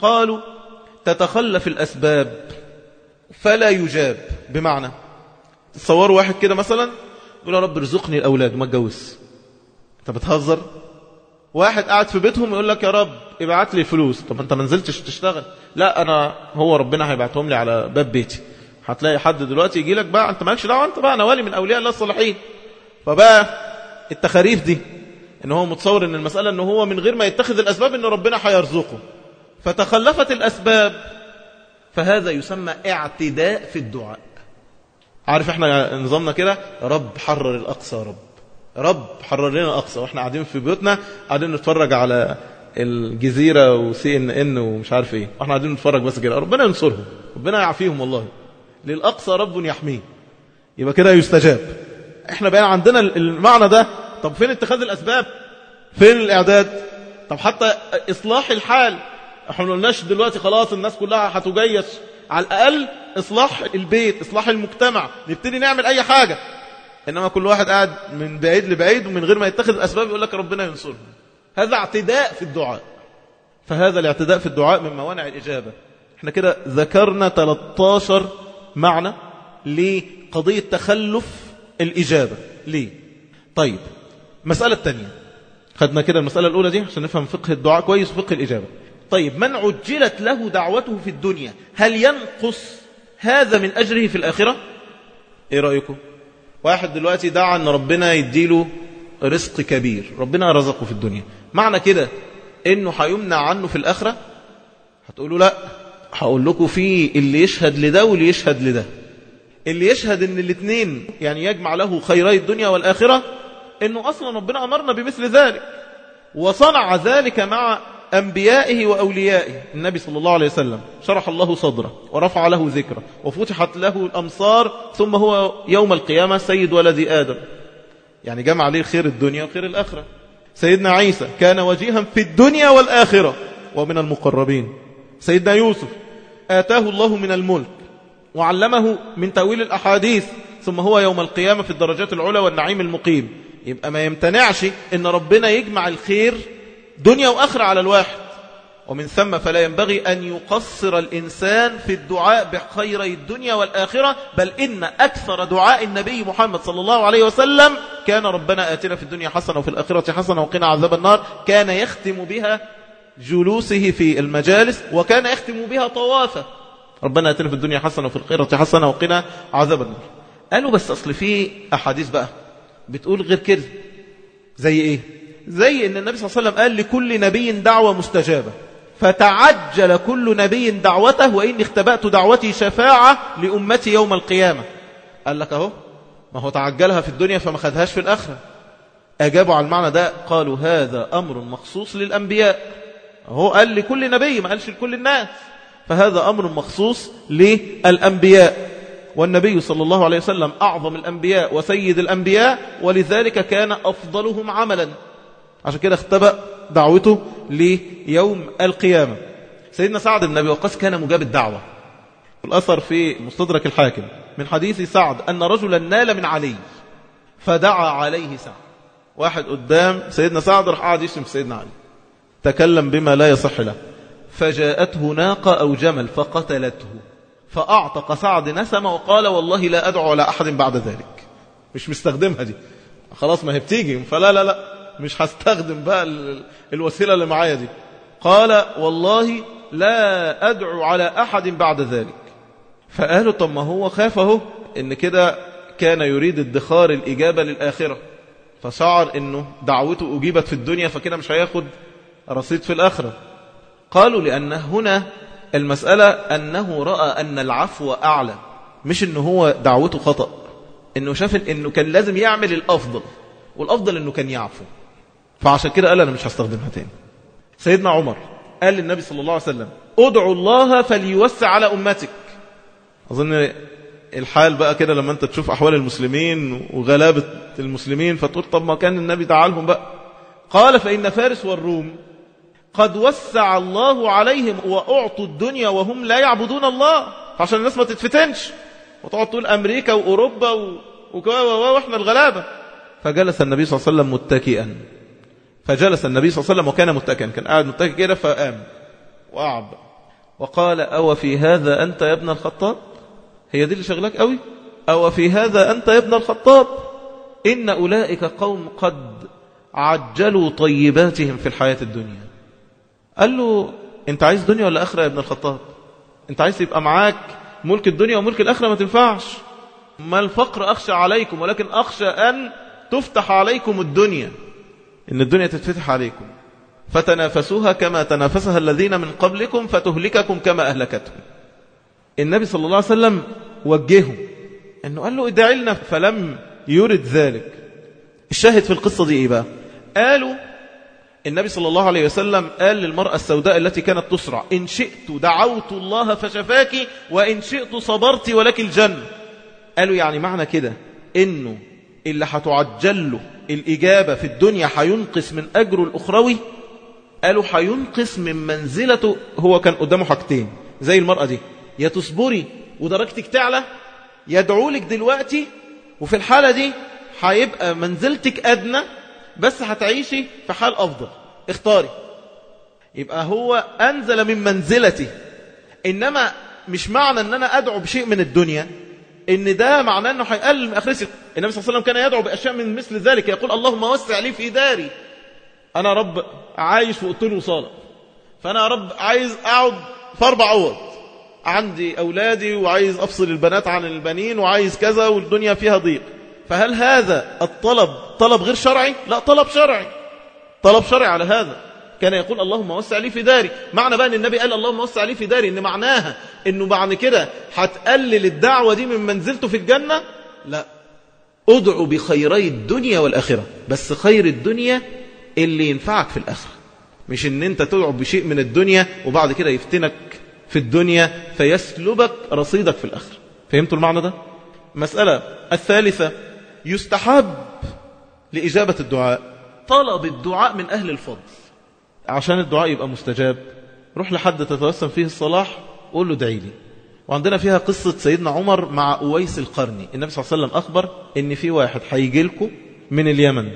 قالوا تتخلف الأسباب فلا يجاب بمعنى تصوروا واحد كده مثلا يقول يا رب ارزقني الأولاد وما اتجوز. أنت بتهزر؟ واحد قاعد في بيتهم يقول لك يا رب ابعت لي فلوس. طب أنت ما نزلتش تشتغل. لا أنا هو ربنا هيبعتهم لي على باب بيتي. هتلاقي حد دلوقتي يجي لك بقى أنت مالكش دعوة أنت بقى أنا ولي من أولياء الله الصالحين. فبقى التخاريف دي إن هو متصور إن المسألة إن هو من غير ما يتخذ الأسباب إن ربنا هيرزقه. فتخلفت الأسباب فهذا يسمى اعتداء في الدعاء. عارف إحنا نظامنا كده؟ رب حرر الأقصى رب. رب حرر لنا الأقصى وإحنا قاعدين في بيوتنا قاعدين نتفرج على الجزيرة وسي ان ان ومش عارف إيه. إحنا قاعدين نتفرج بس كده ربنا ينصرهم ربنا يعافيهم والله. للأقصى رب يحميه. يبقى كده يستجاب. إحنا بقى عندنا المعنى ده. طب فين اتخاذ الأسباب؟ فين الإعداد؟ طب حتى إصلاح الحال. إحنا قلناش دلوقتي خلاص الناس كلها هتجيش على الأقل إصلاح البيت إصلاح المجتمع. نبتدي نعمل أي حاجة. إنما كل واحد قاعد من بعيد لبعيد ومن غير ما يتخذ أسباب يقول لك ربنا ينصرهم هذا اعتداء في الدعاء. فهذا الاعتداء في الدعاء من موانع الإجابة. إحنا كده ذكرنا 13 معنى لقضية تخلف الإجابة. ليه؟ طيب مسألة تانية. خدنا كده المسألة الأولى دي عشان نفهم فقه الدعاء كويس وفقه الإجابة. طيب من عجلت له دعوته في الدنيا؟ هل ينقص هذا من أجره في الآخرة؟ إيه رأيكم؟ واحد دلوقتي دعا إن ربنا يديله رزق كبير ربنا رزقه في الدنيا. معنى كده إنه هيمنع عنه في الآخرة؟ هتقولوا لأ. هقول لكم في اللي يشهد لده واللي يشهد لده. اللي يشهد إن الاثنين يعني يجمع له خيري الدنيا والآخرة إنه أصلا ربنا أمرنا بمثل ذلك. وصنع ذلك مع أنبيائه وأوليائه النبي صلى الله عليه وسلم. شرح الله صدره ورفع له ذكره. وفتحت له الأمصار ثم هو يوم القيامة سيد ولد آدم. يعني جمع عليه خير الدنيا وخير الآخرة. سيدنا عيسى كان وجيها في الدنيا والآخرة. ومن المقربين. سيدنا يوسف آتاه الله من الملك وعلمه من تأويل الأحاديث ثم هو يوم القيامة في الدرجات العلى والنعيم المقيم. يبقى ما يمتنعش إن ربنا يجمع الخير دنيا وآخرة على الواحد. ومن ثم فلا ينبغي أن يقصر الإنسان في الدعاء بخيري الدنيا والآخرة بل إن أكثر دعاء النبي محمد صلى الله عليه وسلم كان ربنا آتنا في الدنيا حسنة وفي الآخرة حسنة وقنا عذاب النار كان يختم بها جلوسه في المجالس وكان يختم بها طوافه. ربنا آتنا في الدنيا حسنة وفي الآخرة حسنة وقنا عذاب النار. قالوا بس أصل في أحاديث بقى بتقول غير كده. زي إيه؟ زي إن النبي صلى الله عليه وسلم قال لكل نبي دعوة مستجابة. فتعجل كل نبي دعوته وإني اختبأت دعوتي شفاعة لأمتي يوم القيامة. قال لك أهو ما هو تعجلها في الدنيا فما خدهاش في الآخرة. أجابوا على المعنى ده قالوا هذا أمر مخصوص للأنبياء. هو قال لكل نبي ما قالش لكل الناس. فهذا أمر مخصوص للأنبياء. والنبي صلى الله عليه وسلم أعظم الأنبياء وسيد الأنبياء ولذلك كان أفضلهم عملا. عشان كده اختبأ دعوته ليوم القيامة. سيدنا سعد بن أبي وقاص كان مجاب الدعوة. الأثر في مستدرك الحاكم من حديث سعد أن رجلا نال من علي فدعا عليه سعد. واحد قدام سيدنا سعد راح قاعد يشتم سيدنا علي. تكلم بما لا يصح له. فجاءته ناقة أو جمل فقتلته. فأعتق سعد نسمة وقال والله لا أدعو على أحد بعد ذلك. مش مستخدمها دي. خلاص ما هي بتيجي. فلا لا لا. مش هستخدم بقى الوسيلة اللي معايا دي. قال والله لا أدعو على أحد بعد ذلك. فقالوا طب ما هو خافه إن كده كان يريد ادخار الإجابة للآخرة. فشعر إنه دعوته أجيبت في الدنيا فكده مش هياخد رصيد في الآخرة. قالوا لأن هنا المسألة أنه رأى أن العفو أعلى مش إن هو دعوته خطأ. إنه شاف إنه كان لازم يعمل الأفضل والأفضل إنه كان يعفو. فعشان كده قال أنا مش هستخدمها تاني. سيدنا عمر قال للنبي صلى الله عليه وسلم ادعوا الله فليوسع على أمتك. أظن الحال بقى كده لما أنت تشوف أحوال المسلمين وغلابة المسلمين فتقول طب ما كان النبي تعالهم بقى. قال فإن فارس والروم قد وسع الله عليهم وأعطوا الدنيا وهم لا يعبدون الله. عشان الناس ما تتفتنش. وتقعد تقول أمريكا وأوروبا. وإحنا الغلابة. فجلس النبي صلى الله عليه وسلم متكئا. فجلس النبي صلى الله عليه وسلم وكان متكئا. كان قاعد متكئ كده فقام. وقعد. وقال أو في هذا أنت يا ابن الخطاب؟ هي دي اللي شغلك قوي؟ أو في هذا أنت يا ابن الخطاب؟ إن أولئك قوم قد عجلوا طيباتهم في الحياة الدنيا. قال له أنت عايز دنيا ولا آخرة يا ابن الخطاب؟ أنت عايز يبقى معاك ملك الدنيا وملك الآخرة؟ ما تنفعش. ما الفقر أخشى عليكم ولكن أخشى أن تفتح عليكم الدنيا. إن الدنيا تتفتح عليكم. فتنافسوها كما تنافسها الذين من قبلكم فتهلككم كما أهلكتهم. النبي صلى الله عليه وسلم وجهه إنه قال له ادعي لنا فلم يرد ذلك. الشاهد في القصة دي إيه بقى؟ قالوا النبي صلى الله عليه وسلم قال للمرأة السوداء التي كانت تسرع إن شئت دعوت الله فشفاك وإن شئت صبرت ولك الجنة. قالوا يعني معنى كده إنه اللي هتعجل له الإجابة في الدنيا هينقص من أجره الأخروي؟ قالوا هينقص من منزلته هو كان قدامه حاجتين زي المرأة دي يا تصبري ودرجتك تعلى يدعو لك دلوقتي وفي الحالة دي هيبقى منزلتك أدنى بس هتعيشي في حال أفضل. اختاري. يبقى هو أنزل من منزلته إنما مش معنى أن أنا أدعو بشيء من الدنيا. إن ده معناه أنه هيقلل من أخرسي النبي صلى الله عليه وسلم كان يدعو بأشياء من مثل ذلك. يقول اللهم وسع لي في داري. أنا رب عايش في أوضتين وصالة فأنا رب عايز أقعد في أربع أوض. عندي أولادي وعايز أفصل البنات عن البنين وعايز كذا والدنيا فيها ضيق. فهل هذا الطلب طلب غير شرعي؟ لا طلب شرعي. طلب شرعي على هذا. كان يقول اللهم وسع لي في داري. معنى بقى إن النبي قال اللهم وسع لي في داري إن معناها إنه بعد كده هتقلل الدعوة دي من منزلته في الجنة؟ لا. أدعو بخيري الدنيا والآخرة. بس خير الدنيا اللي ينفعك في الآخرة. مش إن أنت تدعو بشيء من الدنيا وبعد كده يفتنك في الدنيا فيسلبك رصيدك في الآخرة. فهمتوا المعنى ده؟ مسألة الثالثة يستحب لإجابة الدعاء. طلب الدعاء من أهل الفضل. عشان الدعاء يبقى مستجاب روح لحد تتوسم فيه الصلاح قول له دعي لي. وعندنا فيها قصة سيدنا عمر مع أويس القرني. النبي صلى الله عليه وسلم أخبر إن في واحد هيجي لكم من اليمن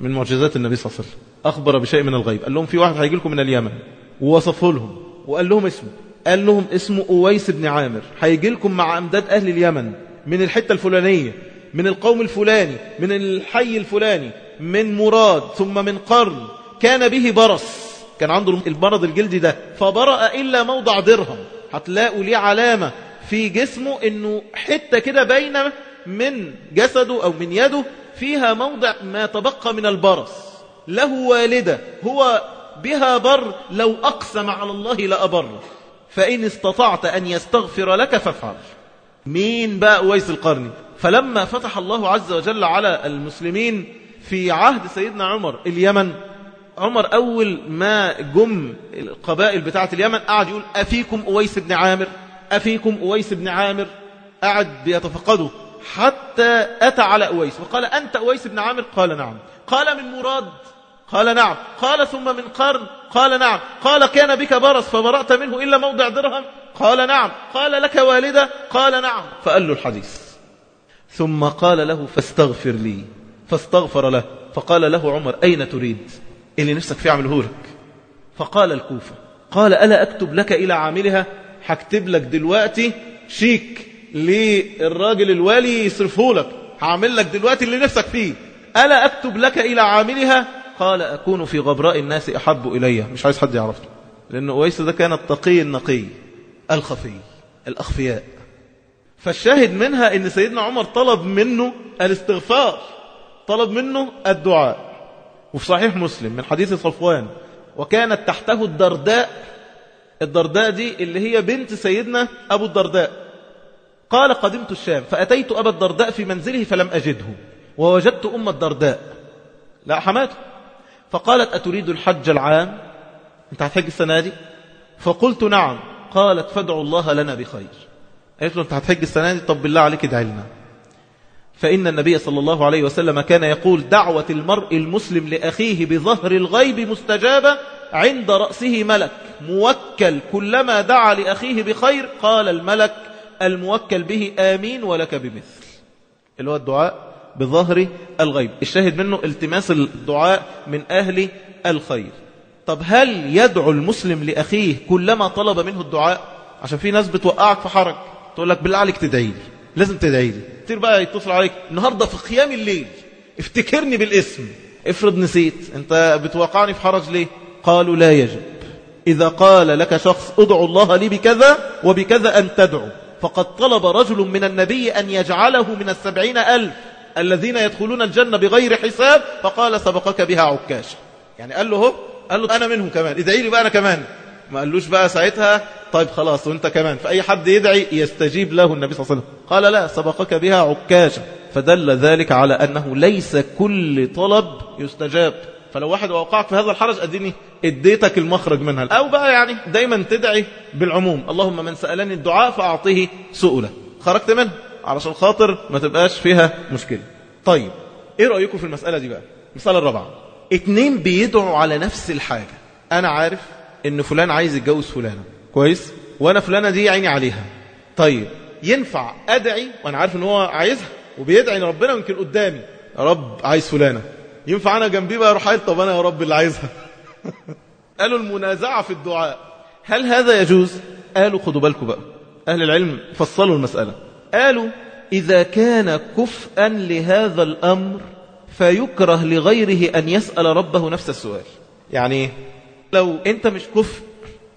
من معجزات النبي صلى الله عليه وسلم. أخبر بشيء من الغيب. قال لهم في واحد هيجي لكم من اليمن. ووصفه لهم. وقال لهم اسمه. قال لهم اسمه أويس بن عامر. هيجي لكم مع أمداد أهل اليمن من الحتة الفلانية. من القوم الفلاني من الحي الفلاني من مراد ثم من قرن كان به برص. كان عنده المرض الجلدي ده. فبرأ إلا موضع درهم. هتلاقوا ليه علامة في جسمه إنه حتة كده باينة من جسده أو من يده فيها موضع ما تبقى من البرص. له والدة. هو بها بر. لو أقسم على الله لأبر. فإن استطعت أن يستغفر لك فافعل. مين بقى أويس القرني؟ فلما فتح الله عز وجل على المسلمين في عهد سيدنا عمر اليمن عمر أول ما جم القبائل بتاعة اليمن قعد يقول أفيكم أويس بن عامر؟ أفيكم أويس بن عامر؟ قعد بيتفقدوا حتى أتى على أويس وقال أنت أويس بن عامر؟ قال نعم. قال من مراد؟ قال نعم. قال ثم من قرن؟ قال نعم. قال كان بك برص فبرأت منه إلا موضع درهم؟ قال نعم. قال لك والدة؟ قال نعم. فقال له الحديث. ثم قال له فاستغفر لي. فاستغفر له. فقال له عمر أين تريد؟ اللي نفسك فيه عمله لك. فقال الكوفة قال ألا أكتب لك إلى عاملها؟ هكتب لك دلوقتي شيك للراجل الوالي يصرفه لك. هعمل لك دلوقتي اللي نفسك فيه. ألا أكتب لك إلى عاملها؟ قال أكون في غبراء الناس أحب إلي. مش عايز حد يعرفه لأن أويس ده كان التقي النقي الخفي الأخفياء. فالشاهد منها إن سيدنا عمر طلب منه الاستغفار طلب منه الدعاء. وفي صحيح مسلم من حديث صفوان وكانت تحته الدرداء الدرداء دي اللي هي بنت سيدنا أبو الدرداء. قال قدمت الشام فأتيت أبا الدرداء في منزله فلم أجده ووجدت أم الدرداء. لا حماته. فقالت أتريد الحج العام؟ أنت هتحج السنة دي؟ فقلت نعم. قالت فادعوا الله لنا بخير. قالت له أنت هتحج السنة دي؟ طب بالله عليك ادعي لنا. فإن النبي صلى الله عليه وسلم كان يقول دعوة المرء المسلم لأخيه بظهر الغيب مستجابة عند رأسه ملك. موكل كلما دعا لأخيه بخير قال الملك الموكل به آمين ولك بمثل. اللي هو الدعاء بظهر الغيب. الشاهد منه التماس الدعاء من أهل الخير. طب هل يدعو المسلم لأخيه كلما طلب منه الدعاء؟ عشان في ناس بتوقعك في حرج. تقول لك بالله عليك تدعي لي لازم تدعي لي. كتير بقى يتصل عليك النهاردة في قيام الليل افتكرني بالاسم. افرض نسيت انت بتوقعني في حرج ليه؟ قالوا لا يجب. إذا قال لك شخص ادعو الله لي بكذا وبكذا أن تدعو فقد طلب رجل من النبي أن يجعله من السبعين ألف الذين يدخلون الجنة بغير حساب فقال سبقك بها عكاش. يعني قال له هو قال له أنا منهم كمان ادعي لي بقى أنا كمان. ما قالوش بقى ساعتها طيب خلاص وانت كمان. فأي حد يدعي يستجيب له النبي صلى الله عليه وسلم. قال لا سبقك بها عكاشا فدل ذلك على أنه ليس كل طلب يستجاب. فلو واحد وقعك في هذا الحرج أديني اديتك المخرج منها. أو بقى يعني دايما تدعي بالعموم. اللهم من سألني الدعاء فأعطيه سؤله. خرجت منه علشان خاطر ما تبقاش فيها مشكلة. طيب إيه رأيكم في المسألة دي بقى؟ المسألة الرابعة. اتنين بيدعوا على نفس الحاجة. أنا عارف إن فلان عايز يتجوز فلانة. كويس؟ وأنا فلانة دي عيني عليها. طيب ينفع أدعي؟ وأنا عارف إن هو عايزها. وبيدعي لربنا يمكن قدامي. يا رب عايز فلانة. ينفع أنا جنبي بقى أروح قايل طب أنا يا رب اللي عايزها. (laughs) قالوا المنازعة في الدعاء. هل هذا يجوز؟ قالوا خدوا بالكم بقى. أهل العلم فصلوا المسألة. قالوا إذا كان كفءا لهذا الأمر فيكره لغيره أن يسأل ربه نفس السؤال. يعني لو أنت مش كفء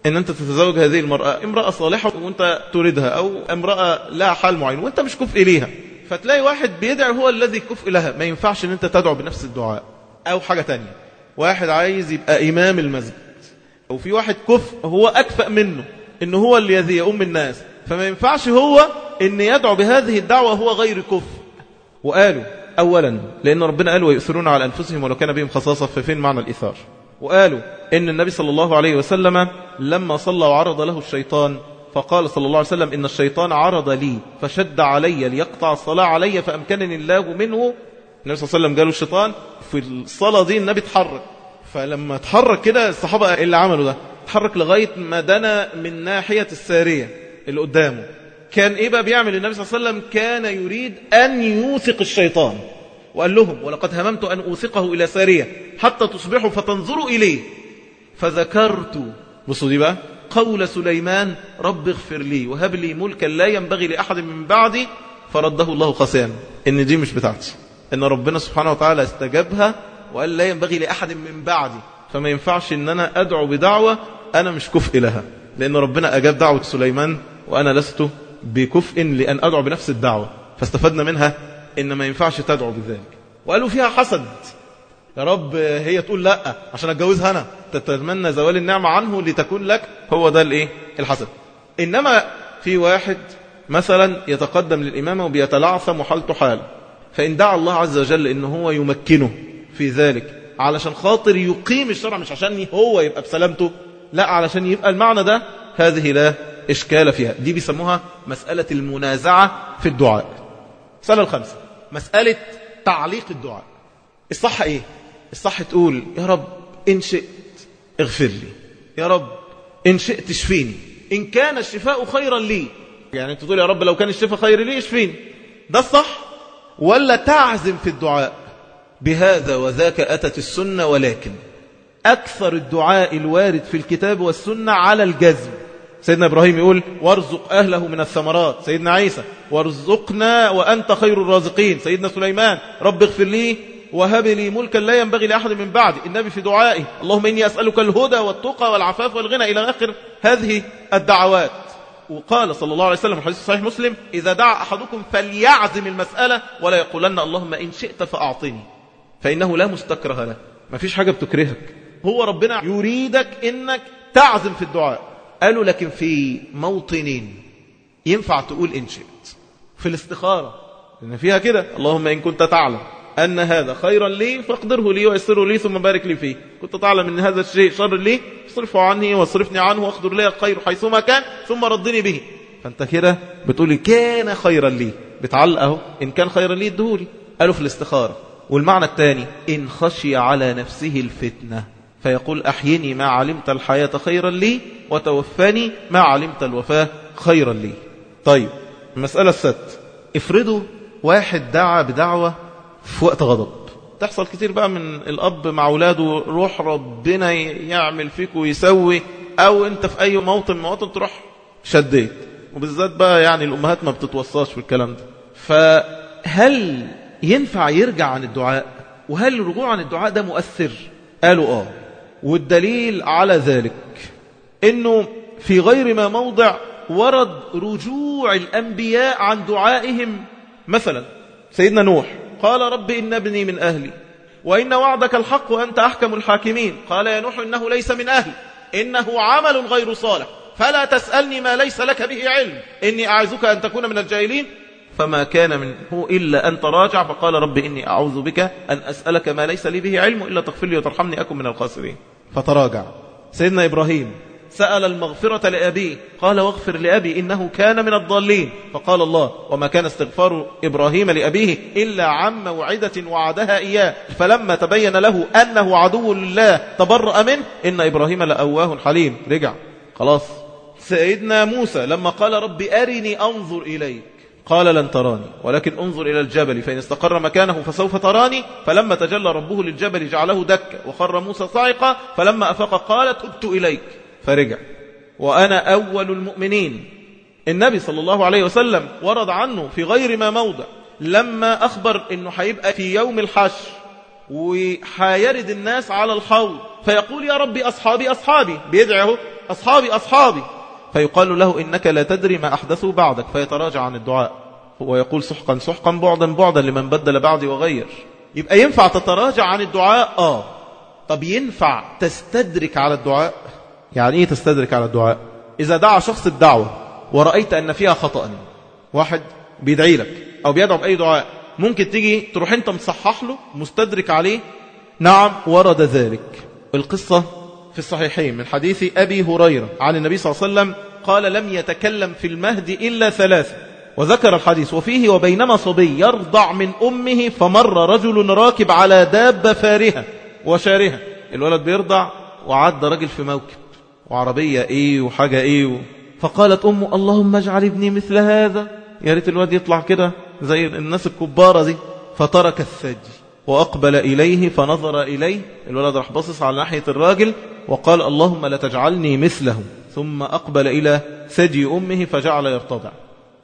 أن أنت تتزوج هذه المرأة امرأة صالحة وأنت تريدها أو امرأة لها حال معين وأنت مش كفء ليها فتلاقي واحد بيدعي هو الذي كفء لها. ما ينفعش أن أنت تدعو بنفس الدعاء. أو حاجة تانية واحد عايز يبقى إمام المسجد وفي واحد كفء هو أكفأ منه إن هو الذي يؤم الناس فما ينفعش هو إن يدعو بهذه الدعوة هو غير كفر. وقالوا اولا لأن ربنا قال ويؤثرون على أنفسهم ولو كان بهم خصاصة ففين معنى الاثار وقالوا إن النبي صلى الله عليه وسلم لما صلى وعرض له الشيطان فقال صلى الله عليه وسلم إن الشيطان عرض لي فشد علي ليقطع الصلاة علي فأمكنني الله منه. النبي صلى الله عليه وسلم قالوا الشيطان في الصلاة دي النبي اتحرك. فلما اتحرك كده الصحابة اللي عملوا ده؟ اتحرك لغاية ما دنا من ناحية السارية اللي قدامه. كان إيه بقى بيعمل؟ النبي صلى الله عليه وسلم كان يريد أن يوثق الشيطان. وقال لهم ولقد هممت أن أوثقه إلى سارية حتى تصبحوا فتنظروا إليه. فذكرت بصوا دي بقى. قول سليمان رب اغفر لي وهب لي ملكا لا ينبغي لأحد من بعدي. فرده الله خسيان إن دي مش بتاعتي. إن ربنا سبحانه وتعالى استجابها وقال لا ينبغي لأحد من بعدي. فما ينفعش إن أنا أدعو بدعوة أنا مش كفء لها. لأن ربنا أجاب دعوة سليمان وأنا لست بكفء لأن أدعو بنفس الدعوة. فاستفدنا منها إن ما ينفعش تدعو بذلك. وقالوا فيها حسد. يا رب هي تقول لأ عشان اتجوزها أنا. تتمنى زوال النعمة عنه لتكون لك هو ده الإيه؟ الحسد. إنما في واحد مثلا يتقدم للإمامة وبيتلعثم وحالته حال. فإن دعا الله عز وجل إن هو يمكنه في ذلك علشان خاطر يقيم الشرع مش عشان هو يبقى بسلامته لأ علشان يبقى المعنى ده. هذه لا إشكال فيها. دي بيسموها مسألة المنازعة في الدعاء. مسألة الخامسة مسألة تعليق الدعاء. الصح إيه؟ الصح تقول يا رب إن شئت اغفر لي. يا رب إن شئت اشفيني. إن كان الشفاء خيرا لي. يعني أنت تقول يا رب لو كان الشفاء خير لي اشفيني. ده الصح؟ ولا تعزم في الدعاء بهذا وذاك أتت السنة ولكن أكثر الدعاء الوارد في الكتاب والسنة على الجزم. سيدنا إبراهيم يقول وارزق أهله من الثمرات. سيدنا عيسى وارزقنا وأنت خير الرازقين. سيدنا سليمان رب اغفر لي وهب لي ملكا لا ينبغي لأحد من بعدي. النبي في دعائه اللهم إني أسألك الهدى والتقى والعفاف والغنى إلى آخر هذه الدعوات. وقال صلى الله عليه وسلم في حديث صحيح مسلم إذا دعا أحدكم فليعزم المسألة ولا يقولن اللهم إن شئت فأعطني. فإنه لا مستكره له. ما فيش حاجة بتكرهك. هو ربنا يريدك إنك تعزم في الدعاء. قالوا لكن في موطنين ينفع تقول إن شئت. في الاستخارة. لأن فيها كده. اللهم إن كنت تعلم أن هذا خيرا لي فاقدره لي ويسره لي ثم بارك لي فيه. كنت تعلم أن هذا الشيء شر لي اصرفه عني واصرفني عنه واقدر لي الخير حيثما كان ثم ردني به. فأنت كده بتقولي كان خيرا لي. بتعلقه إن كان خيرا لي ادهولي. قالوا في الاستخارة. والمعنى الثاني إن خشي على نفسه الفتنة. فيقول أحيني ما علمت الحياة خيرا لي وتوفاني ما علمت الوفاة خيرا لي. طيب المسألة الست. افرضوا واحد دعا بدعوة في وقت غضب. تحصل كتير بقى من الأب مع أولاده روح ربنا يعمل فيك ويسوي أو أنت في أي موطن مواطن تروح شديت. وبالذات بقى يعني الأمهات ما بتتوصاش في الكلام ده. فهل ينفع يرجع عن الدعاء؟ وهل الرجوع عن الدعاء ده مؤثر؟ قالوا آه. والدليل على ذلك إنه في غير ما موضع ورد رجوع الأنبياء عن دعائهم. مثلا سيدنا نوح قال رب إن ابني من أهلي وإن وعدك الحق وأنت أحكم الحاكمين. قال يا نوح إنه ليس من أهلي إنه عمل غير صالح فلا تسألني ما ليس لك به علم. إني أعزك أن تكون من الجاهلين. فما كان منه إلا أن تراجع فقال رب إني أعوذ بك أن أسألك ما ليس لي به علم إلا تغفر لي وترحمني أكن من الخاسرين. فتراجع. سيدنا إبراهيم سأل المغفرة لأبيه قال واغفر لأبي إنه كان من الضالين. فقال الله وما كان استغفار إبراهيم لأبيه إلا عن موعدة وعدها إياه فلما تبين له أنه عدو لله تبرأ منه إن إبراهيم لأواه حليم. رجع. خلاص. سيدنا موسى لما قال رب أرني أنظر إليك. قال لن تراني. ولكن انظر إلى الجبل فإن استقر مكانه فسوف تراني. فلما تجلى ربه للجبل جعله دكا وخر موسى صاعقا فلما أفق قال تبت إليك. فرجع. وأنا أول المؤمنين. النبي صلى الله عليه وسلم ورد عنه في غير ما موضع. لما أخبر أنه هيبقى في يوم الحشر وحيرد الناس على الحوض فيقول يا ربي أصحابي أصحابي. بيدعه أصحابي أصحابي. فيقال له إنك لا تدري ما أحدثوا بعدك فيتراجع عن الدعاء. ويقول سحقا سحقا بعدا بعدا لمن بدل بعدي وغير. يبقى ينفع تتراجع عن الدعاء؟ آه. طب ينفع تستدرك على الدعاء؟ يعني إيه تستدرك على الدعاء؟ إذا دعا شخص الدعوة ورأيت أن فيها خطأ واحد بيدعي لك أو بيدعو بأي دعاء ممكن تيجي تروح أنت مصحح له مستدرك عليه؟ نعم ورد ذلك. القصة في الصحيحين من حديث أبي هريرة عن النبي صلى الله عليه وسلم قال لم يتكلم في المهد إلا ثلاثة وذكر الحديث وفيه وبينما صبي يرضع من أمه فمر رجل راكب على دابة فارهة وشارهة. الولد بيرضع وعد رجل في موكب. وعربية إيه وحاجة و... فقالت أمه اللهم اجعل ابني مثل هذا. يا ريت الواد يطلع كده زي الناس الكبارة دي. فترك الثدي. وأقبل إليه فنظر إليه. الولد راح باصص على ناحية الراجل وقال اللهم لا تجعلني مثله. ثم أقبل إلى ثدي أمه فجعل يرتضع.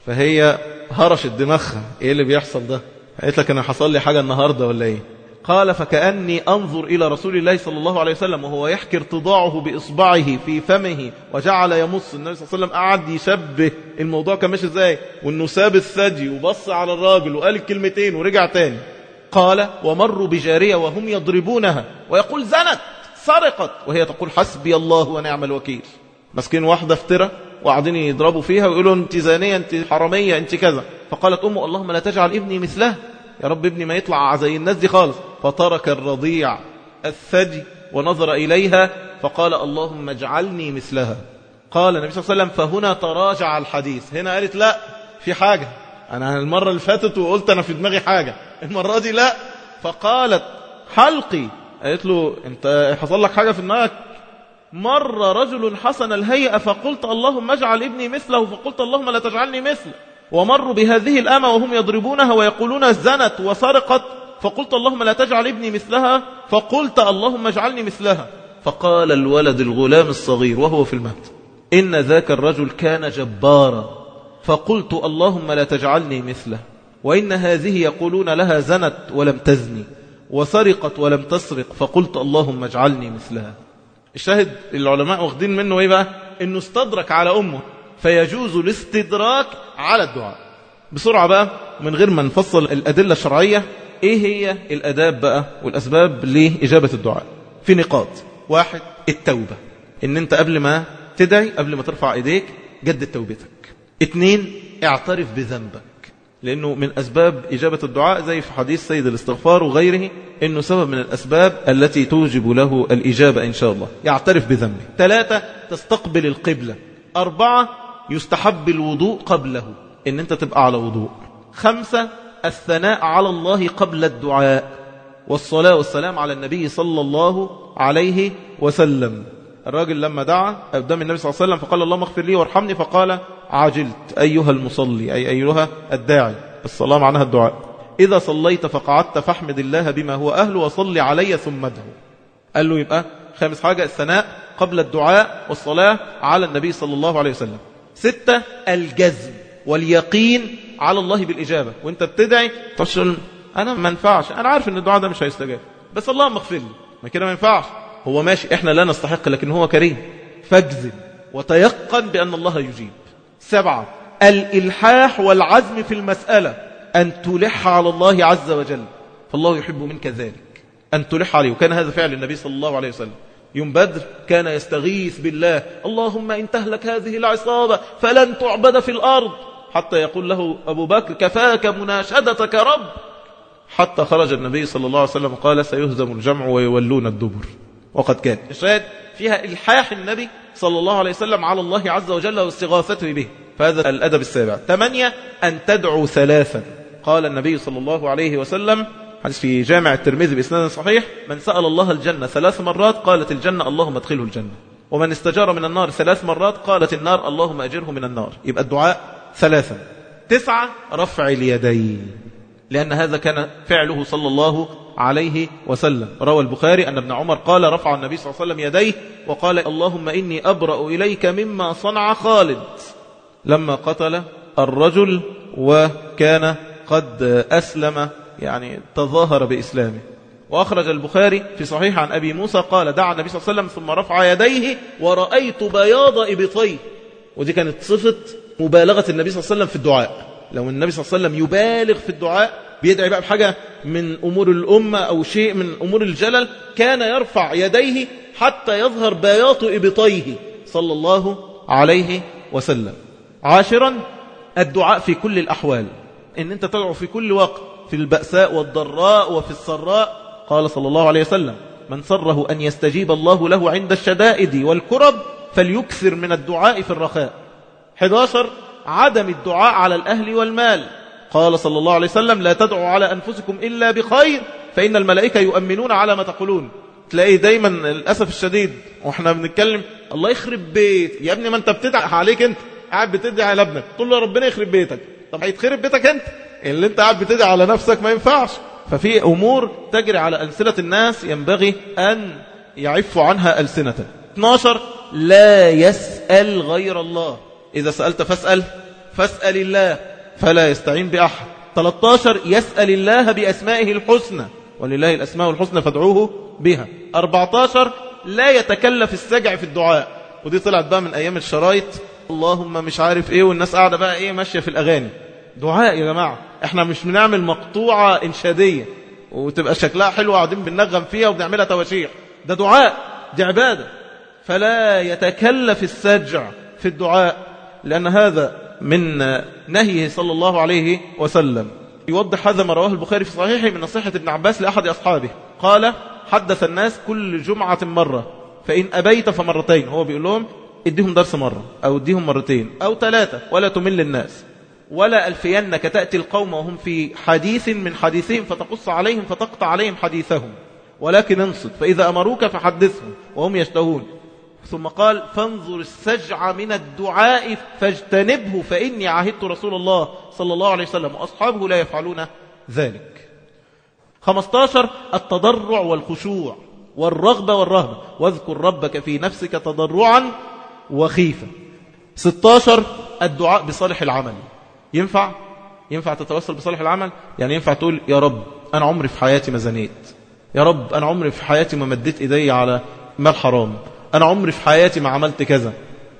فهي هرشت دماغها. إيه اللي بيحصل ده؟ قالت لك أنا حصل لي حاجة النهاردة ولا إيه؟ قال فكأني أنظر إلى رسول الله صلى الله عليه وسلم وهو يحكي ارتضاعه بإصبعه في فمه وجعل يمص النبي صلى الله عليه وسلم. قعد يشبه. الموضوع كان ماشي إزاي؟ وانه ساب الثدي وبص على الراجل وقال الكلمتين ورجع تاني. قال ومروا بجارية وهم يضربونها. ويقول زنت سرقت. وهي تقول حسبي الله ونعم الوكيل. مسكين واحدة افترى وقاعدين يضربوا فيها ويقولوا انت زانية انت حرامية انت كذا. فقالت أمه اللهم لا تجعل ابني مثله. يا رب ابني ما يطلع زي الناس دي خالص. فترك الرضيع الثدي ونظر إليها فقال اللهم اجعلني مثلها. قال النبي صلى الله عليه وسلم فهنا تراجع الحديث. هنا قالت لا في حاجة. أنا المرة اللي فاتت وقلت أنا في دماغي حاجة. المرة دي لا. فقالت حلقي. قالت له أنت حصل لك حاجة في دماغك؟ مر رجل حسن الهيئة فقلت اللهم اجعل ابني مثله. فقلت اللهم لا تجعلني مثله. ومروا بهذه الأمة وهم يضربونها ويقولون زنت وسرقت. فقلت اللهم لا تجعل ابني مثلها. فقلت اللهم اجعلني مثلها. فقال الولد الغلام الصغير وهو في المهد إن ذاك الرجل كان جبارا. فقلت اللهم لا تجعلني مثله وإن هذه يقولون لها زنت ولم تزني وسرقت ولم تسرق فقلت اللهم اجعلني مثلها. الشاهد العلماء واخدين منه إيه بقى؟ إنه استدرك على أمه فيجوز الاستدراك على الدعاء. بسرعة بقى من غير ما نفصل الأدلة الشرعية إيه هي الأداب بقى والأسباب لإجابة الدعاء؟ في نقاط. واحد التوبة. إن أنت قبل ما تدعي قبل ما ترفع إيديك جدد توبتك. اتنين اعترف بذنبك. لأنه من أسباب إجابة الدعاء زي في حديث سيد الاستغفار وغيره إنه سبب من الأسباب التي توجب له الإجابة إن شاء الله. يعترف بذنبه. ثلاثة تستقبل القبلة. أربعة يستحب الوضوء قبله. إن أنت تبقى على وضوء. خمسة الثناء على الله قبل الدعاء. والصلاة والسلام على النبي صلى الله عليه وسلم. الراجل لما دعا قدام النبي صلى الله عليه وسلم فقال اللهم اغفر لي وارحمني فقال عجلت أيها المصلي أي أيها الداعي الصلاة معناها الدعاء. إذا صليت فقعدت فاحمد الله بما هو أهل وصلي علي ثم ادعو قال له يبقى خامس حاجة الثناء قبل الدعاء والصلاة على النبي صلى الله عليه وسلم. ستة الجزم واليقين على الله بالإجابة. وأنت بتدعي تشعر أنا ما ينفعش أنا عارف أن الدعاء ده مش هيستجاب. بس اللهم اغفر لي ما كده ما ينفعش. هو ماشي إحنا لا نستحق لكن هو كريم. فاجزم وتيقن بأن الله يجيب. سبعة الإلحاح والعزم في المسألة أن تلح على الله عز وجل. فالله يحب منك ذلك. أن تلح عليه. وكان هذا فعل النبي صلى الله عليه وسلم. يوم بدر كان يستغيث بالله اللهم إن تهلك هذه العصابة فلن تعبد في الأرض. حتى يقول له أبو بكر كفاك مناشدتك رب. حتى خرج النبي صلى الله عليه وسلم قال سيهزم الجمع ويولون الدبر. وقد كان. الشاهد فيها إلحاح النبي صلى الله عليه وسلم على الله عز وجل واستغاثته به. فهذا الأدب السابع. ثمانية أن تدعو ثلاثا. قال النبي صلى الله عليه وسلم حديث في جامع الترمذي بإسناد صحيح من سأل الله الجنة ثلاث مرات قالت الجنة اللهم ادخله الجنة. ومن استجار من النار ثلاث مرات قالت النار اللهم أجره من النار. يبقى الدعاء ثلاثا. تسعة رفع اليدين. لأن هذا كان فعله صلى الله عليه وسلم. روى البخاري أن ابن عمر قال رفع النبي صلى الله عليه وسلم يديه وقال اللهم إني أبرأ إليك مما صنع خالد. لما قتل الرجل وكان قد أسلم يعني تظاهر بإسلامه. وأخرج البخاري في صحيح عن أبي موسى قال دعا النبي صلى الله عليه وسلم ثم رفع يديه ورأيت بياض إبطيه. ودي كانت صفة مبالغة النبي صلى الله عليه وسلم في الدعاء. لو النبي صلى الله عليه وسلم يبالغ في الدعاء بيدعي بقى بحاجة من أمور الأمة أو شيء من أمور الجلل كان يرفع يديه حتى يظهر بياض إبطيه صلى الله عليه وسلم. عاشرا الدعاء في كل الأحوال. إن أنت تدعو في كل وقت في البأساء والضراء وفي السراء قال صلى الله عليه وسلم من سره أن يستجيب الله له عند الشدائد والكرب فليكثر من الدعاء في الرخاء. 11 عدم الدعاء على الأهل والمال. قال صلى الله عليه وسلم لا تدعوا على أنفسكم إلا بخير فإن الملائكة يؤمنون على ما تقولون. تلاقي دايما للأسف الشديد وإحنا بنتكلم الله يخرب بيت يا ابني ما أنت بتدعي عليك أنت قاعد بتدعي على ابنك تقول له ربنا يخرب بيتك. طب هيتخرب بيتك أنت؟ اللي أنت قاعد بتدعي على نفسك ما ينفعش. ففي أمور تجري على ألسنة الناس ينبغي أن يعفوا عنها ألسنة. 12 لا يسأل غير الله. إذا سألت فاسأل فاسأل الله. فلا يستعين بأحد. 13 يسأل الله بأسمائه الحسنى. ولله الأسماء الحسنى فادعوه بها. 14 لا يتكلف السجع في الدعاء. ودي طلعت بقى من أيام الشرايط. اللهم مش عارف إيه والناس قاعدة بقى إيه ماشية في الأغاني. دعاء يا جماعة. إحنا مش بنعمل مقطوعة إنشادية. وتبقى شكلها حلو قاعدين بننغم فيها وبنعملها تواشيح. ده دعاء. دي عبادة. فلا يتكلف السجع في الدعاء. لأن هذا من نهيه صلى الله عليه وسلم. يوضح هذا ما رواه البخاري في صحيحه من نصيحة ابن عباس لأحد أصحابه. قال حدث الناس كل جمعة مرة فإن أبيت فمرتين. هو بيقول لهم اديهم درس مرة أو اديهم مرتين أو ثلاثة ولا تمل الناس. ولا ألفينك تأتي القوم وهم في حديث من حديثهم فتقص عليهم فتقطع عليهم حديثهم. ولكن انصت فإذا أمروك فحدثهم وهم يشتهون. ثم قال فانظر السجع من الدعاء فاجتنبه فإني عهدت رسول الله صلى الله عليه وسلم وأصحابه لا يفعلون ذلك. 15 التضرع والخشوع والرغبة والرهبة واذكر ربك في نفسك تضرعا وخيفة 16 الدعاء بصالح العمل. ينفع؟ ينفع تتوسل بصالح العمل؟ يعني ينفع تقول يا رب أنا عمري في حياتي ما زنيت. يا رب أنا عمري في حياتي ما مديت إيدي على مال حرام. أنا عمري في حياتي ما عملت كذا.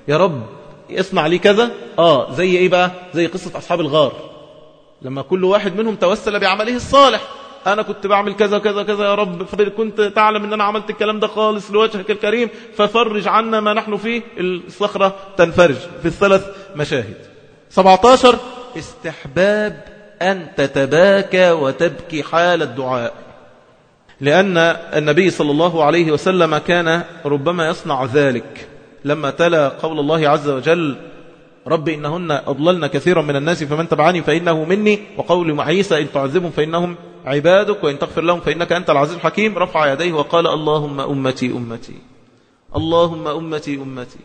يا رب اصنع لي كذا. آه زي إيه بقى؟ زي قصة أصحاب الغار. لما كل واحد منهم توسل بعمله الصالح. أنا كنت بعمل كذا كذا كذا يا رب كنت تعلم أن أنا عملت الكلام ده خالص لوجهك الكريم. ففرج عنا ما نحن فيه. الصخرة تنفرج. في الثلاث مشاهد. 17 استحباب أن تتباكى وتبكي حال الدعاء. لأن النبي صلى الله عليه وسلم كان ربما يصنع ذلك. لما تلا قول الله عز وجل رب إنهن أضللن كثيرا من الناس فمن تبعني فإنه مني وقول عيسى إن تعذبهم فإنهم عبادك وإن تغفر لهم فإنك أنت العزيز الحكيم رفع يديه وقال اللهم أمتي أمتي. اللهم أمتي أمتي.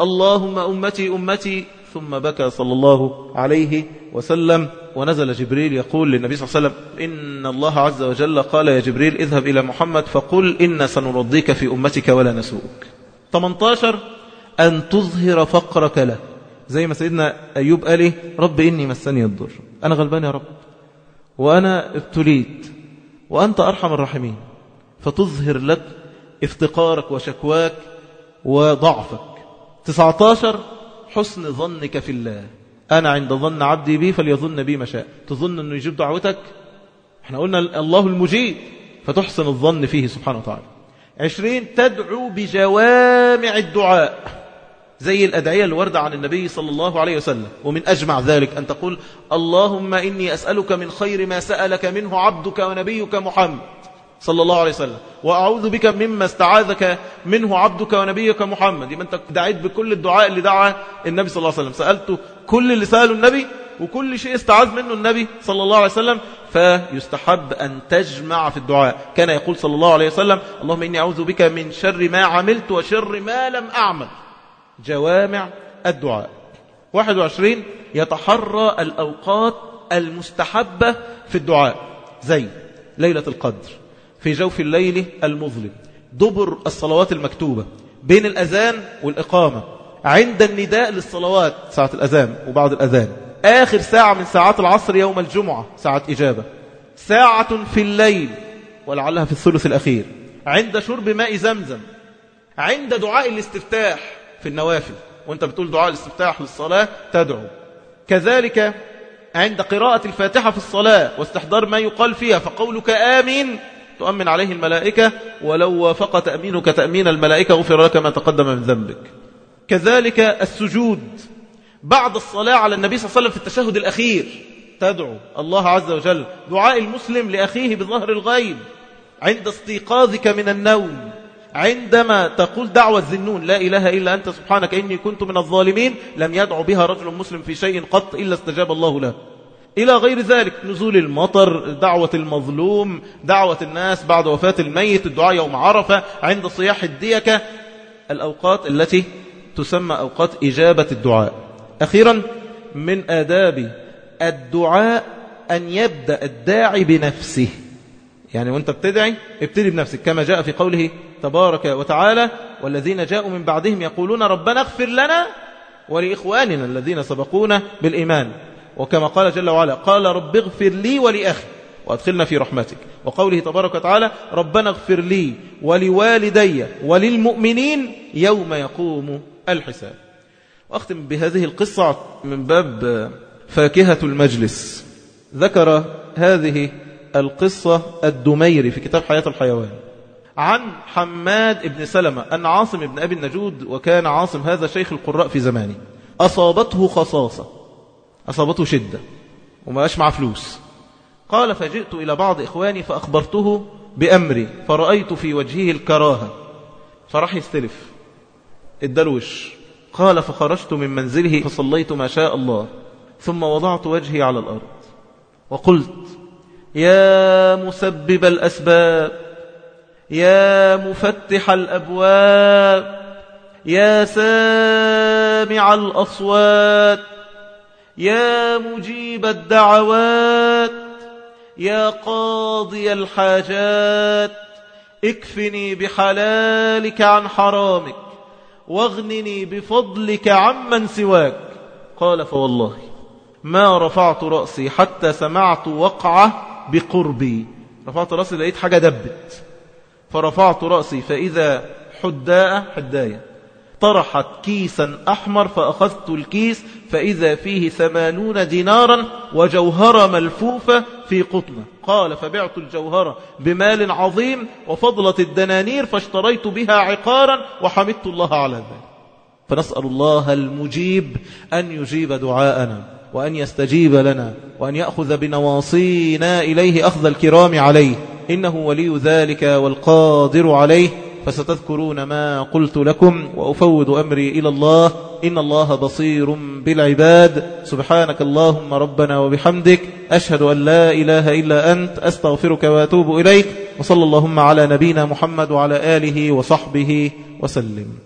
اللهم أمتي أمتي. ثم بكى صلى الله عليه وسلم ونزل جبريل يقول للنبي صلى الله عليه وسلم إن الله عز وجل قال يا جبريل اذهب إلى محمد فقل إن سنرضيك في أمتك ولا نسوءك. 18 أن تظهر فقرك له. زي ما سيدنا أيوب قال لي رب إني مسني الضر. أنا غلبان يا رب. وأنا ابتليت. وأنت أرحم الراحمين. فتظهر لك افتقارك وشكواك وضعفك. 19 حسن ظنك في الله. أنا عند ظن عبدي بي فليظن بي ما شاء. تظن أنه يجيب دعوتك؟ إحنا قلنا الله المجيب. فتحسن الظن فيه سبحانه وتعالى. عشرين تدعو بجوامع الدعاء. زي الأدعية الوردة عن النبي صلى الله عليه وسلم. ومن أجمع ذلك أن تقول اللهم إني أسألك من خير ما سألك منه عبدك ونبيك محمد. صلى الله عليه وسلم. وأعوذ بك مما استعاذك منه عبدك ونبيك محمد. يبقى أنت دعيت بكل الدعاء اللي دعا النبي صلى الله عليه وسلم. سألته كل اللي سأله النبي وكل شيء استعاذ منه النبي صلى الله عليه وسلم. فيستحب أن تجمع في الدعاء. كان يقول صلى الله عليه وسلم اللهم إني أعوذ بك من شر ما عملت وشر ما لم أعمل. جوامع الدعاء. 21 يتحرى الأوقات المستحبة في الدعاء. زي ليلة القدر. في جوف الليل المظلم. دبر الصلوات المكتوبة بين الأذان والإقامة. عند النداء للصلوات ساعة الأذان وبعد الأذان. آخر ساعة من ساعات العصر يوم الجمعة ساعة إجابة. ساعة في الليل ولعلها في الثلث الأخير. عند شرب ماء زمزم. عند دعاء الاستفتاح في النوافل. وأنت بتقول دعاء الاستفتاح للصلاة تدعو. كذلك عند قراءة الفاتحة في الصلاة واستحضار ما يقال فيها فقولك آمين تؤمن عليه الملائكة ولو وافق تأمينك تأمين الملائكة غفر لك ما تقدم من ذنبك. كذلك السجود. بعد الصلاة على النبي صلى الله عليه وسلم في التشهد الأخير. تدعو الله عز وجل. دعاء المسلم لأخيه بظهر الغيب. عند استيقاظك من النوم. عندما تقول دعوة الذنون لا إله إلا أنت سبحانك إني كنت من الظالمين لم يدعو بها رجل مسلم في شيء قط إلا استجاب الله له. إلى غير ذلك. نزول المطر دعوة المظلوم دعوة الناس بعد وفاة الميت الدعاء يوم عرفة عند صياح الديكة. الأوقات التي تسمى أوقات إجابة الدعاء. أخيرا من آداب الدعاء أن يبدأ الداعي بنفسه. يعني وأنت بتدعي ابتدي بنفسك. كما جاء في قوله تبارك وتعالى والذين جاءوا من بعدهم يقولون ربنا اغفر لنا ولإخواننا الذين سبقونا بالإيمان. وكما قال جل وعلا قال رب اغفر لي ولأخي وأدخلنا في رحمتك. وقوله تبارك وتعالى ربنا اغفر لي ولوالدي وللمؤمنين يوم يقوم الحساب. وأختم بهذه القصة من باب فاكهة المجلس. ذكر هذه القصة الدميري في كتاب حياة الحيوان. عن حماد بن سلمة أن عاصم بن أبي النجود وكان عاصم هذا شيخ القراء في زمانه أصابته خصاصة. أصابته شدة وما مع فلوس. قال فجئت إلى بعض إخواني فأخبرته بأمري فرأيت في وجهه الكراهة. فراح يستلف. الدلوش قال فخرجت من منزله فصليت ما شاء الله ثم وضعت وجهي على الأرض. وقلت يا مسبب الأسباب يا مفتح الأبواب يا سامع الأصوات يا مجيب الدعوات يا قاضي الحاجات اكفني بحلالك عن حرامك واغنني بفضلك عمن سواك. قال فوالله ما رفعت رأسي حتى سمعت وقعة بقربي. رفعت رأسي لقيت حاجة دبت. فرفعت رأسي فإذا حداء حداية. طرحت كيسا أحمر فأخذت الكيس فإذا فيه ثمانون دينارا وجوهرة ملفوفة في قطنة. قال فبعت الجوهرة بمال عظيم وفضلت الدنانير فاشتريت بها عقارا وحمدت الله على ذلك. فنسأل الله المجيب أن يجيب دعاءنا وأن يستجيب لنا وأن يأخذ بنواصينا إليه أخذ الكرام عليه. إنه ولي ذلك والقادر عليه. فستذكرون ما قلت لكم وأفوض أمري إلى الله. إن الله بصير بالعباد. سبحانك اللهم ربنا وبحمدك. أشهد أن لا إله إلا أنت. أستغفرك وأتوب إليك. وصلى اللهم على نبينا محمد وعلى آله وصحبه وسلم.